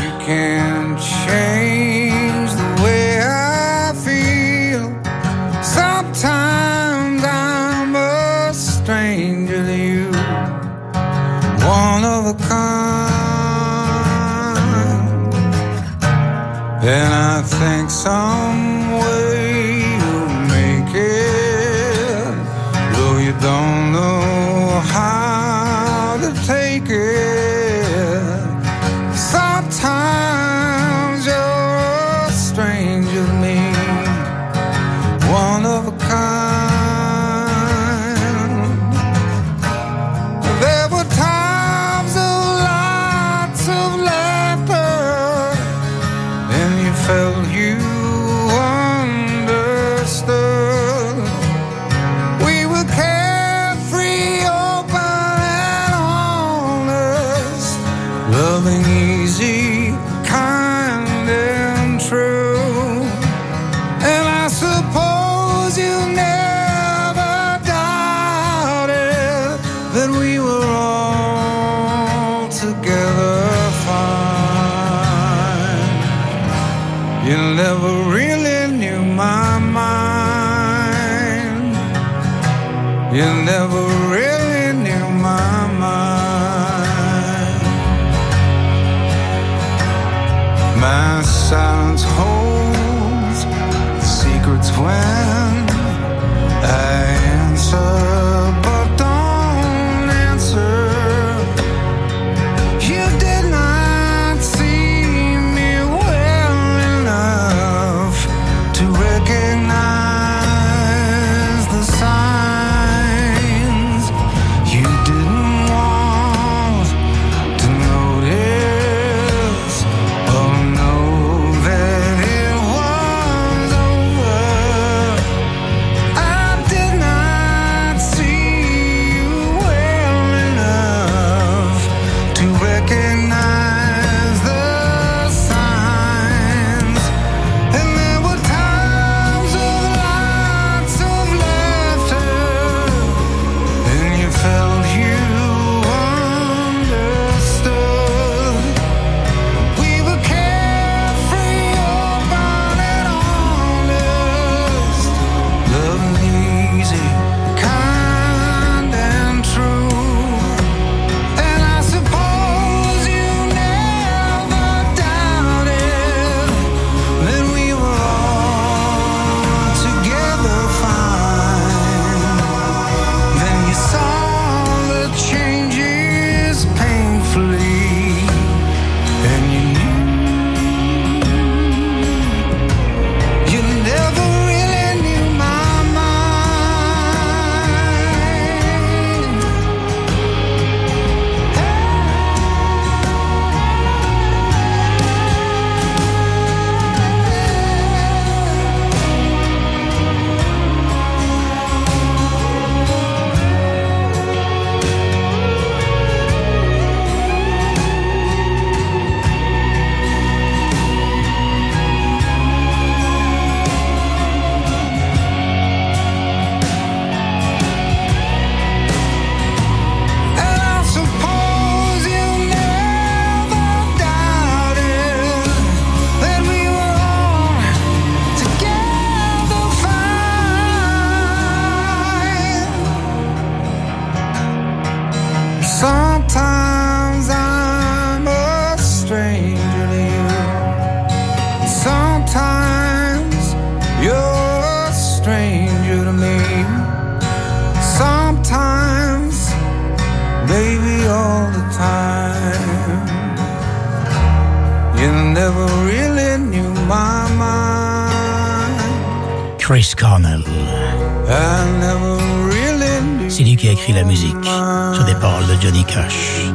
C'est lui qui a écrit la musique sur des paroles de Johnny Cash.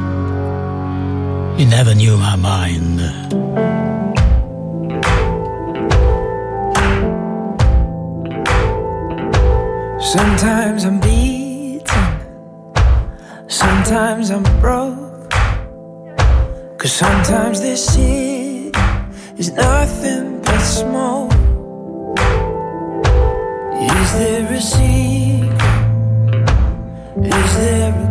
You never knew my mind. Sometimes I'm beaten, sometimes I'm broke. Cause sometimes this city is nothing but smoke. Is there a secret? Is there a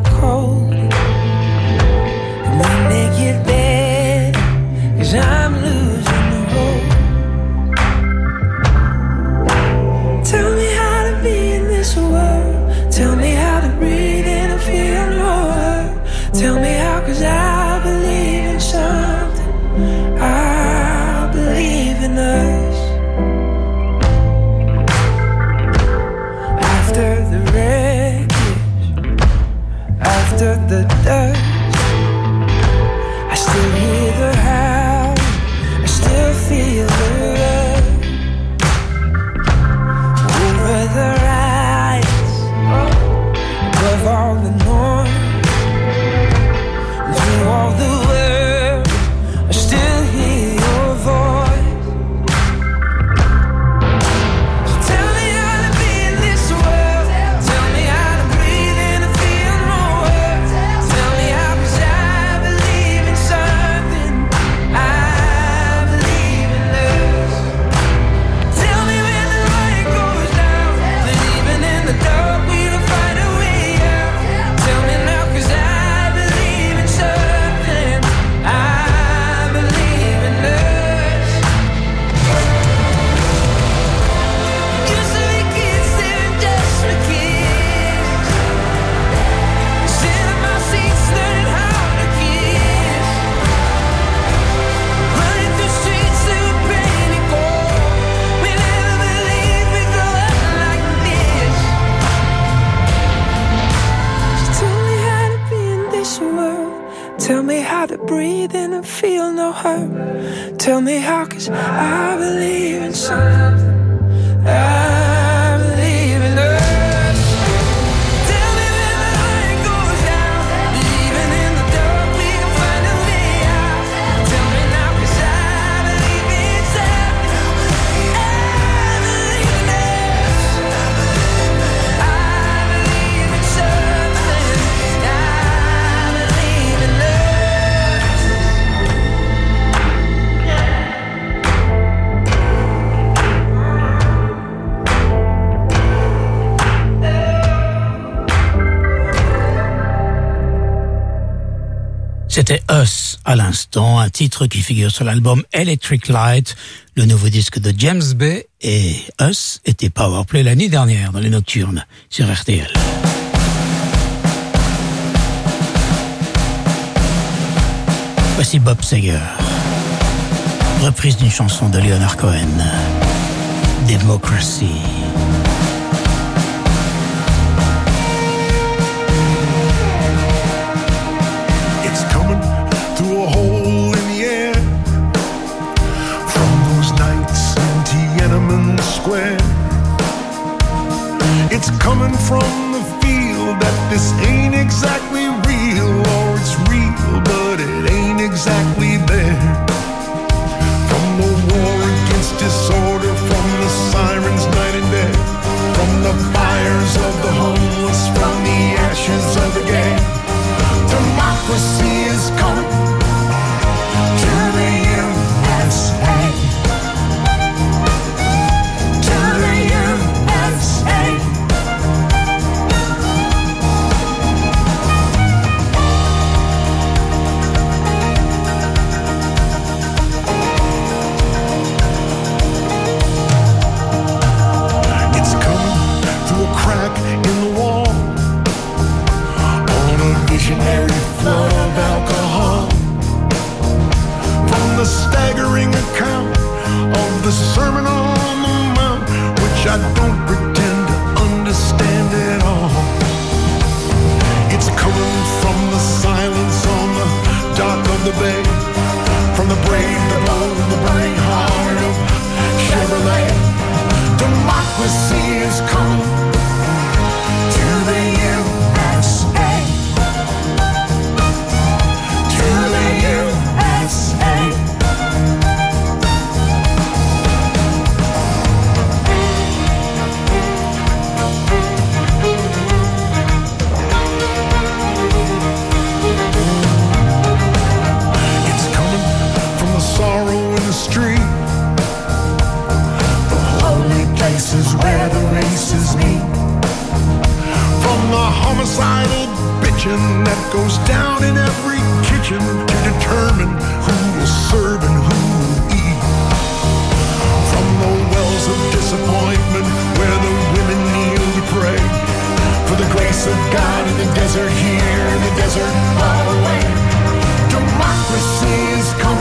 titre qui figure sur l'album Electric Light, le nouveau disque de James Bay et Us était Powerplay la nuit dernière dans les nocturnes sur RTL. Voici Bob Seger, reprise d'une chanson de Leonard Cohen, Democracy. It's coming from the field that this ain't exactly tradition that goes down in every kitchen to determine who will serve and who will eat. From the wells of disappointment where the women kneel to pray for the grace of God in the desert here, in the desert far away. Democracy is coming.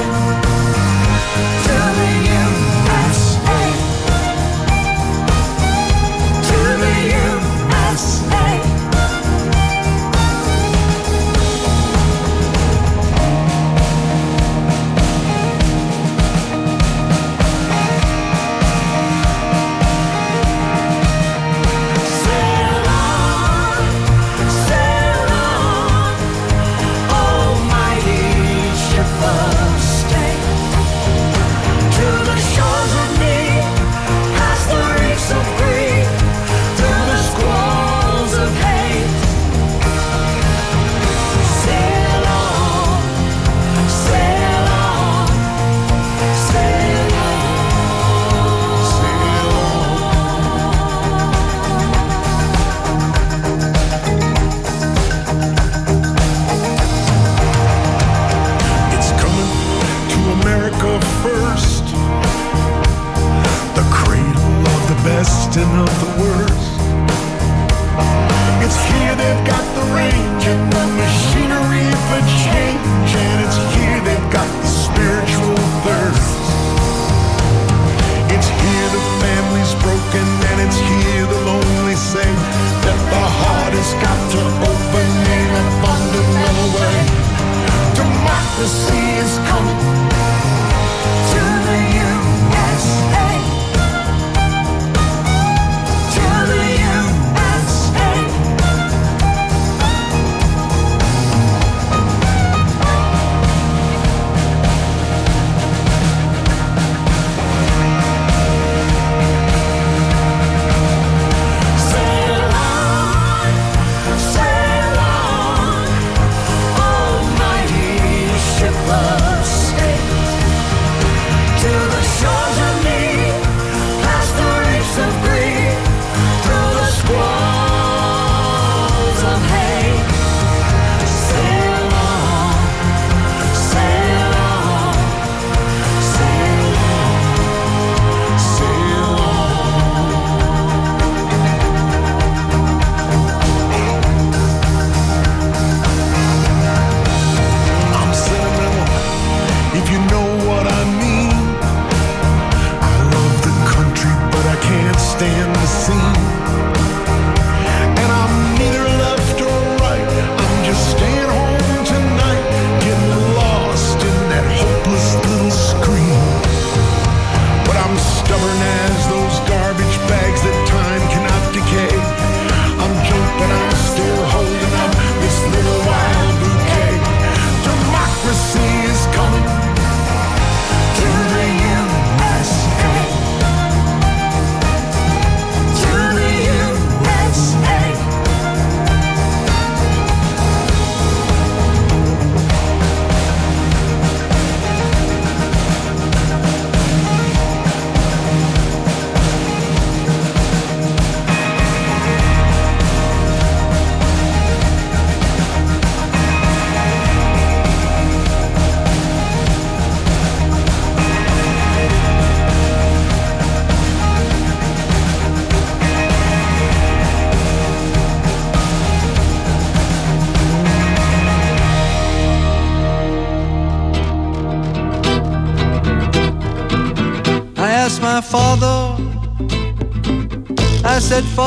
captain of the worst. It's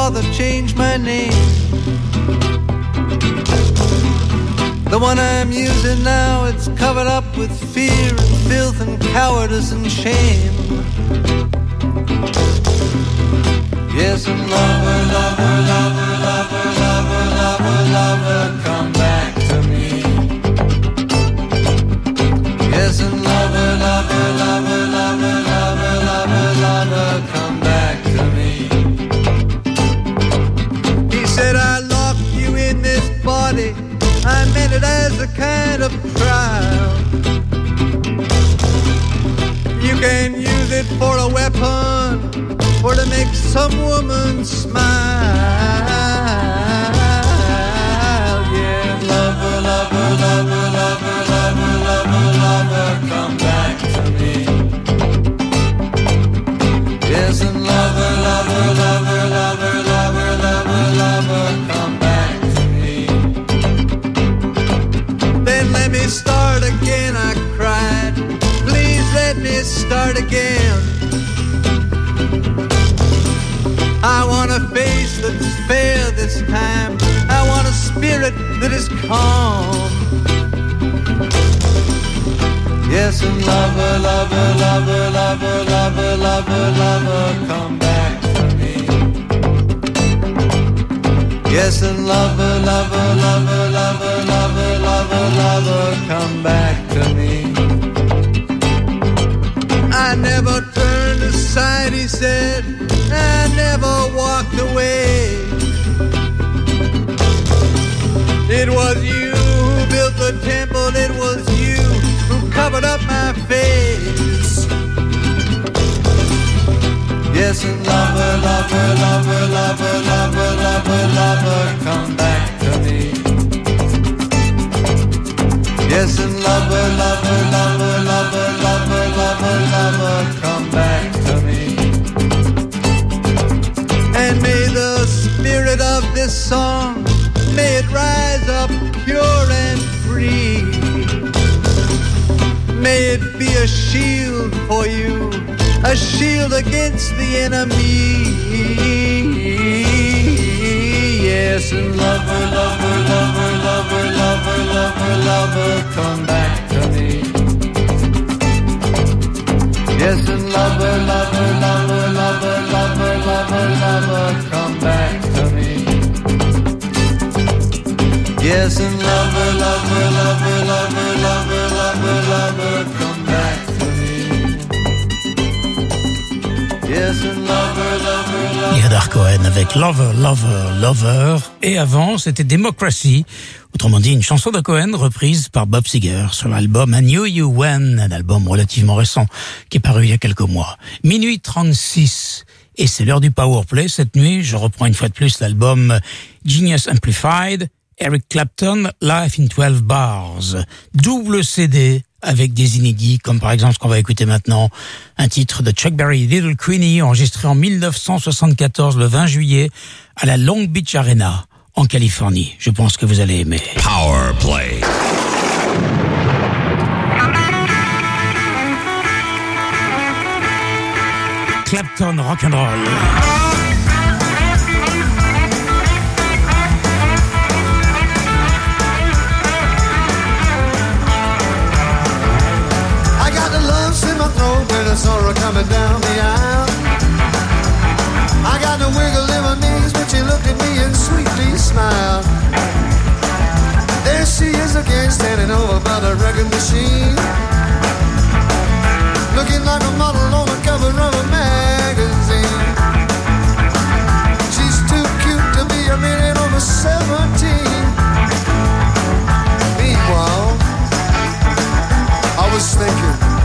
said, Father, change my name. The one I'm using now, it's covered up with fear and filth and cowardice and shame. It for a weapon or to make some woman smile. Calm. Yes, and lover, lover, lover, lover, lover, lover, lover, come back to me. Yes, and lover, lover, lover, lover, lover, lover, lover, come back to me. I never turned aside, he said. I never walked away. Was you who built the temple, it was you who covered up my face. Yes, and lover, lover, lover, lover, lover, lover, lover, come back to me. Yes, and lover, lover, lover, lover, lover, lover, lover, come back to me. And may the spirit of this song, may it rise up pure and free. May it be a shield for you, a shield against the enemy. Yes, and lover, lover, lover, lover, lover, lover, lover, come back to me. Yes, and lover, lover, lover, lover, lover, lover, lover, come Yes, and lover, lover, lover, lover, lover, lover, lover, come back to me. Yes, and lover, lover, lover. Yadar Cohen avec Lover, Lover, Lover. Et avant, c'était Democracy. Autrement dit, une chanson de Cohen reprise par Bob Seger sur l'album I Knew You When, un album relativement récent qui est paru il y a quelques mois. Minuit 36. Et c'est l'heure du Powerplay. Cette nuit, je reprends une fois de plus l'album Genius Amplified, Eric Clapton, Life in 12 Bars. Double CD avec des inédits, comme par exemple ce qu'on va écouter maintenant, un titre de Chuck Berry, Little Queenie, enregistré en 1974, le 20 juillet, à la Long Beach Arena, en Californie. Je pense que vous allez aimer. Power Play. Clapton Rock'n'Roll. And the coming down the aisle. I got the wiggle in my knees when she looked at me and sweetly smiled. There she is again, standing over by the record machine. Looking like a model on the cover of a magazine. She's too cute to be a minute over 17. Meanwhile, I was thinking.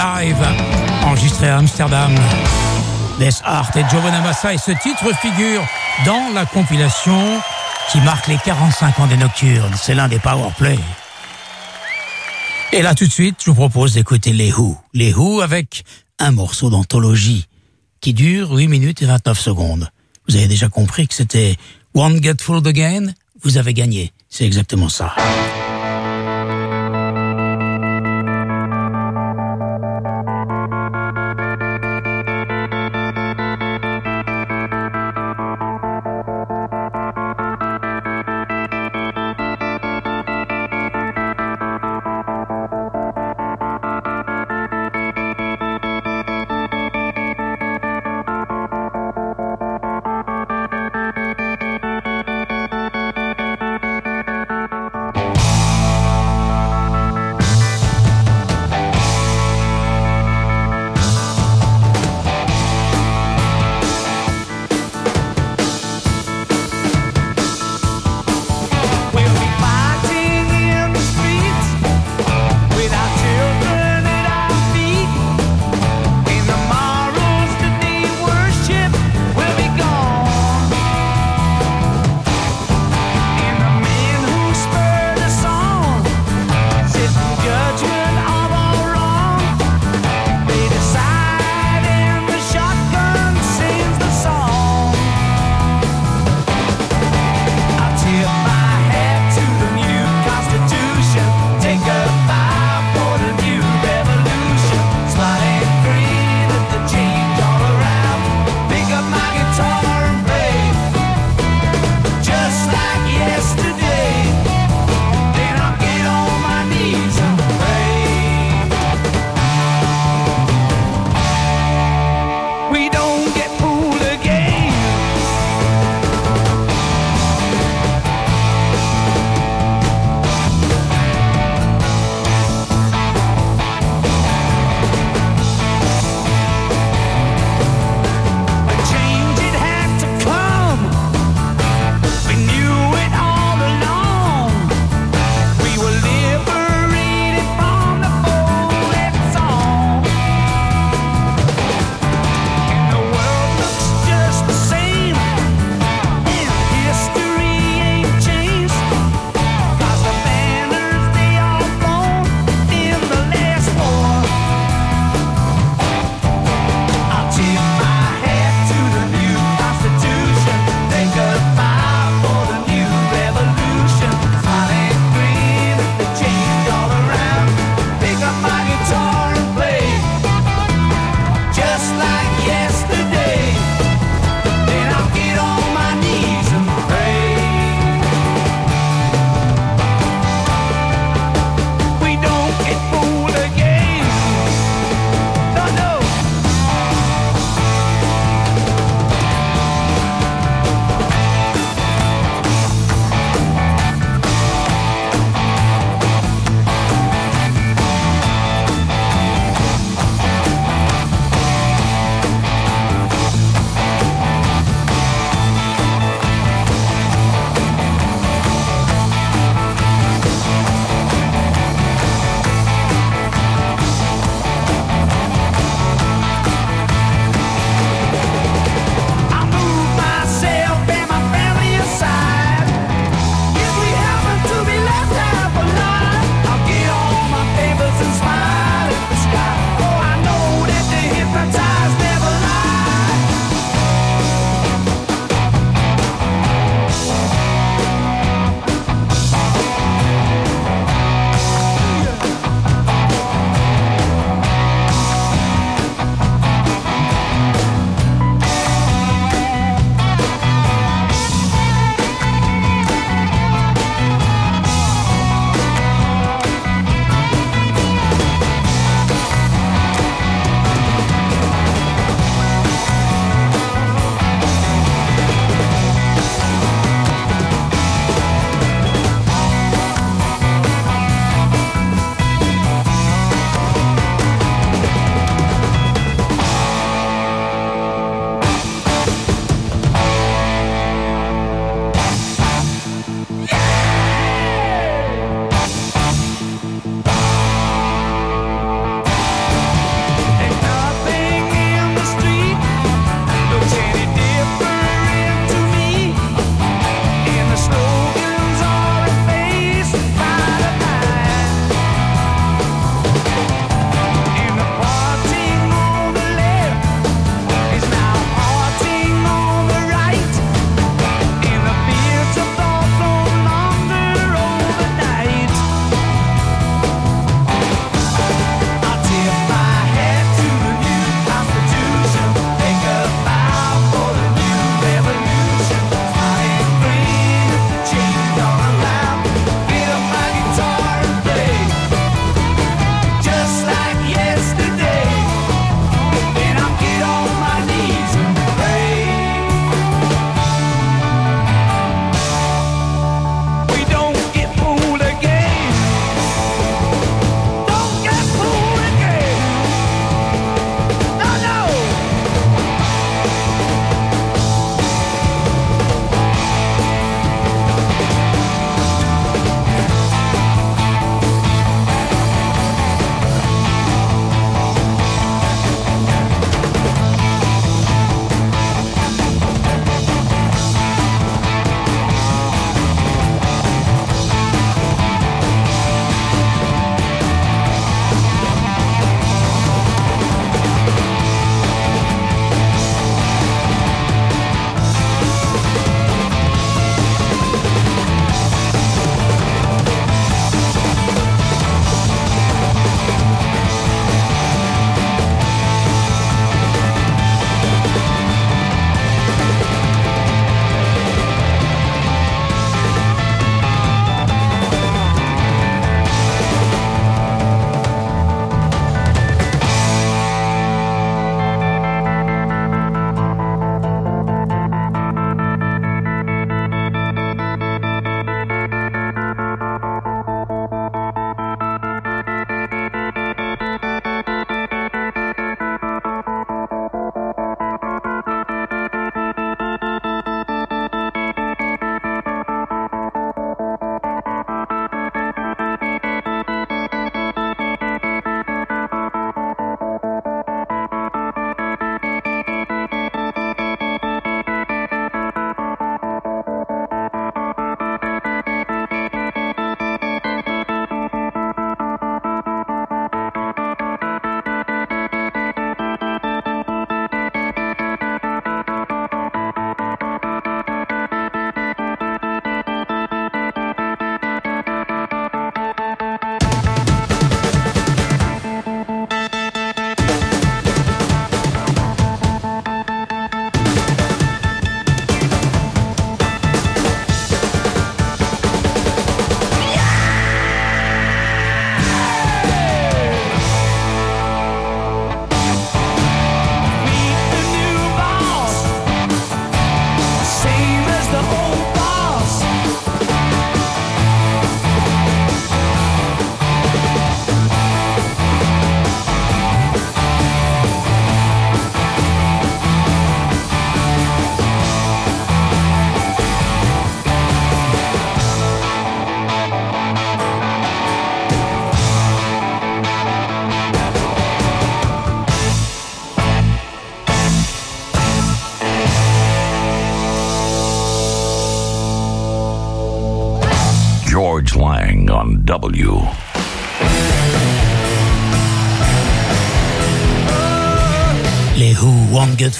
Live, enregistré à Amsterdam. Des Art et Joe Bonamassa et ce titre figure dans la compilation qui marque les 45 ans des Nocturnes. C'est l'un des powerplay. Et là, tout de suite, je vous propose d'écouter les Who. Les Who avec un morceau d'anthologie qui dure 8 minutes et 29 secondes. Vous avez déjà compris que c'était Won't Get Fooled Again? Vous avez gagné. C'est exactement ça.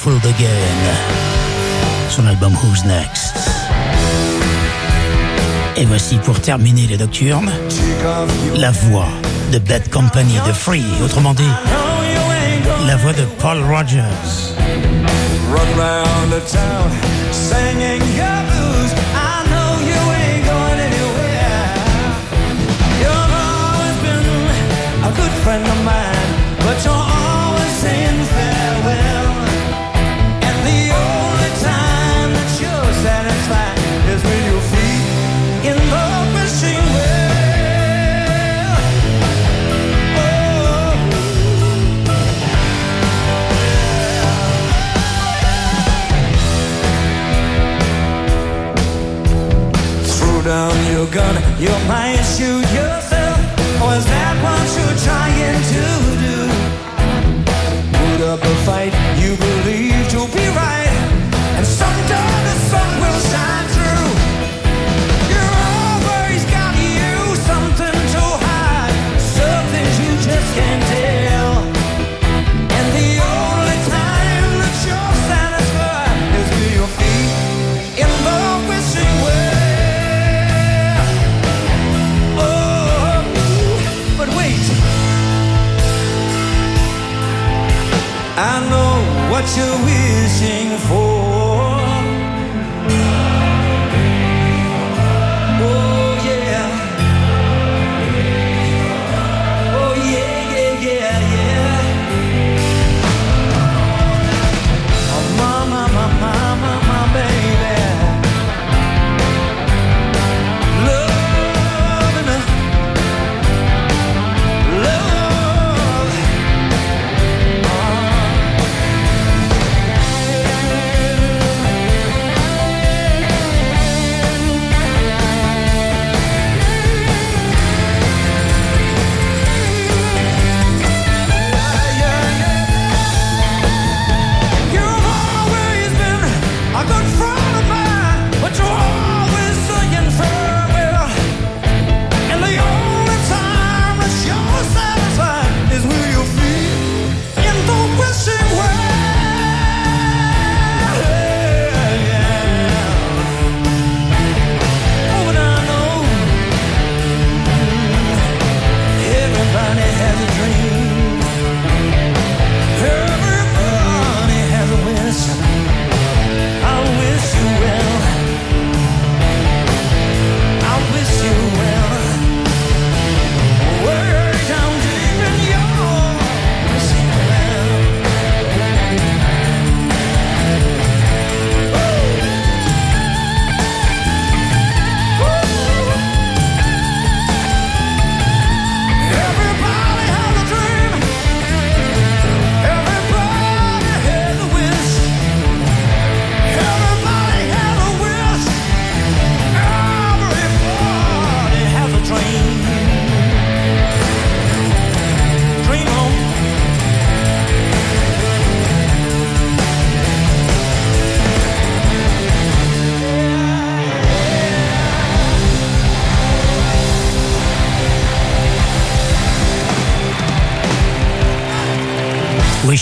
Fooled Again. Son album Who's Next. Et voici pour terminer les nocturnes la voix de Bad Company de Free, autrement dit la voix de Paul Rogers. Run around the town singing your blues. I know you ain't going anywhere. You've always been a good friend of mine. gun, you're my issue yourself. Or is that what you're trying to what you will.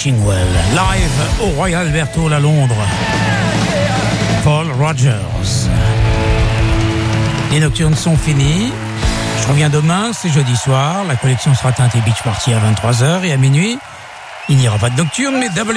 Live au Royal Albert à Londres. Paul Rogers. Les nocturnes sont finies. Je reviens demain, c'est jeudi soir. La collection sera teintée Beach Party à 23h et à minuit. Il n'y aura pas de nocturne, mais double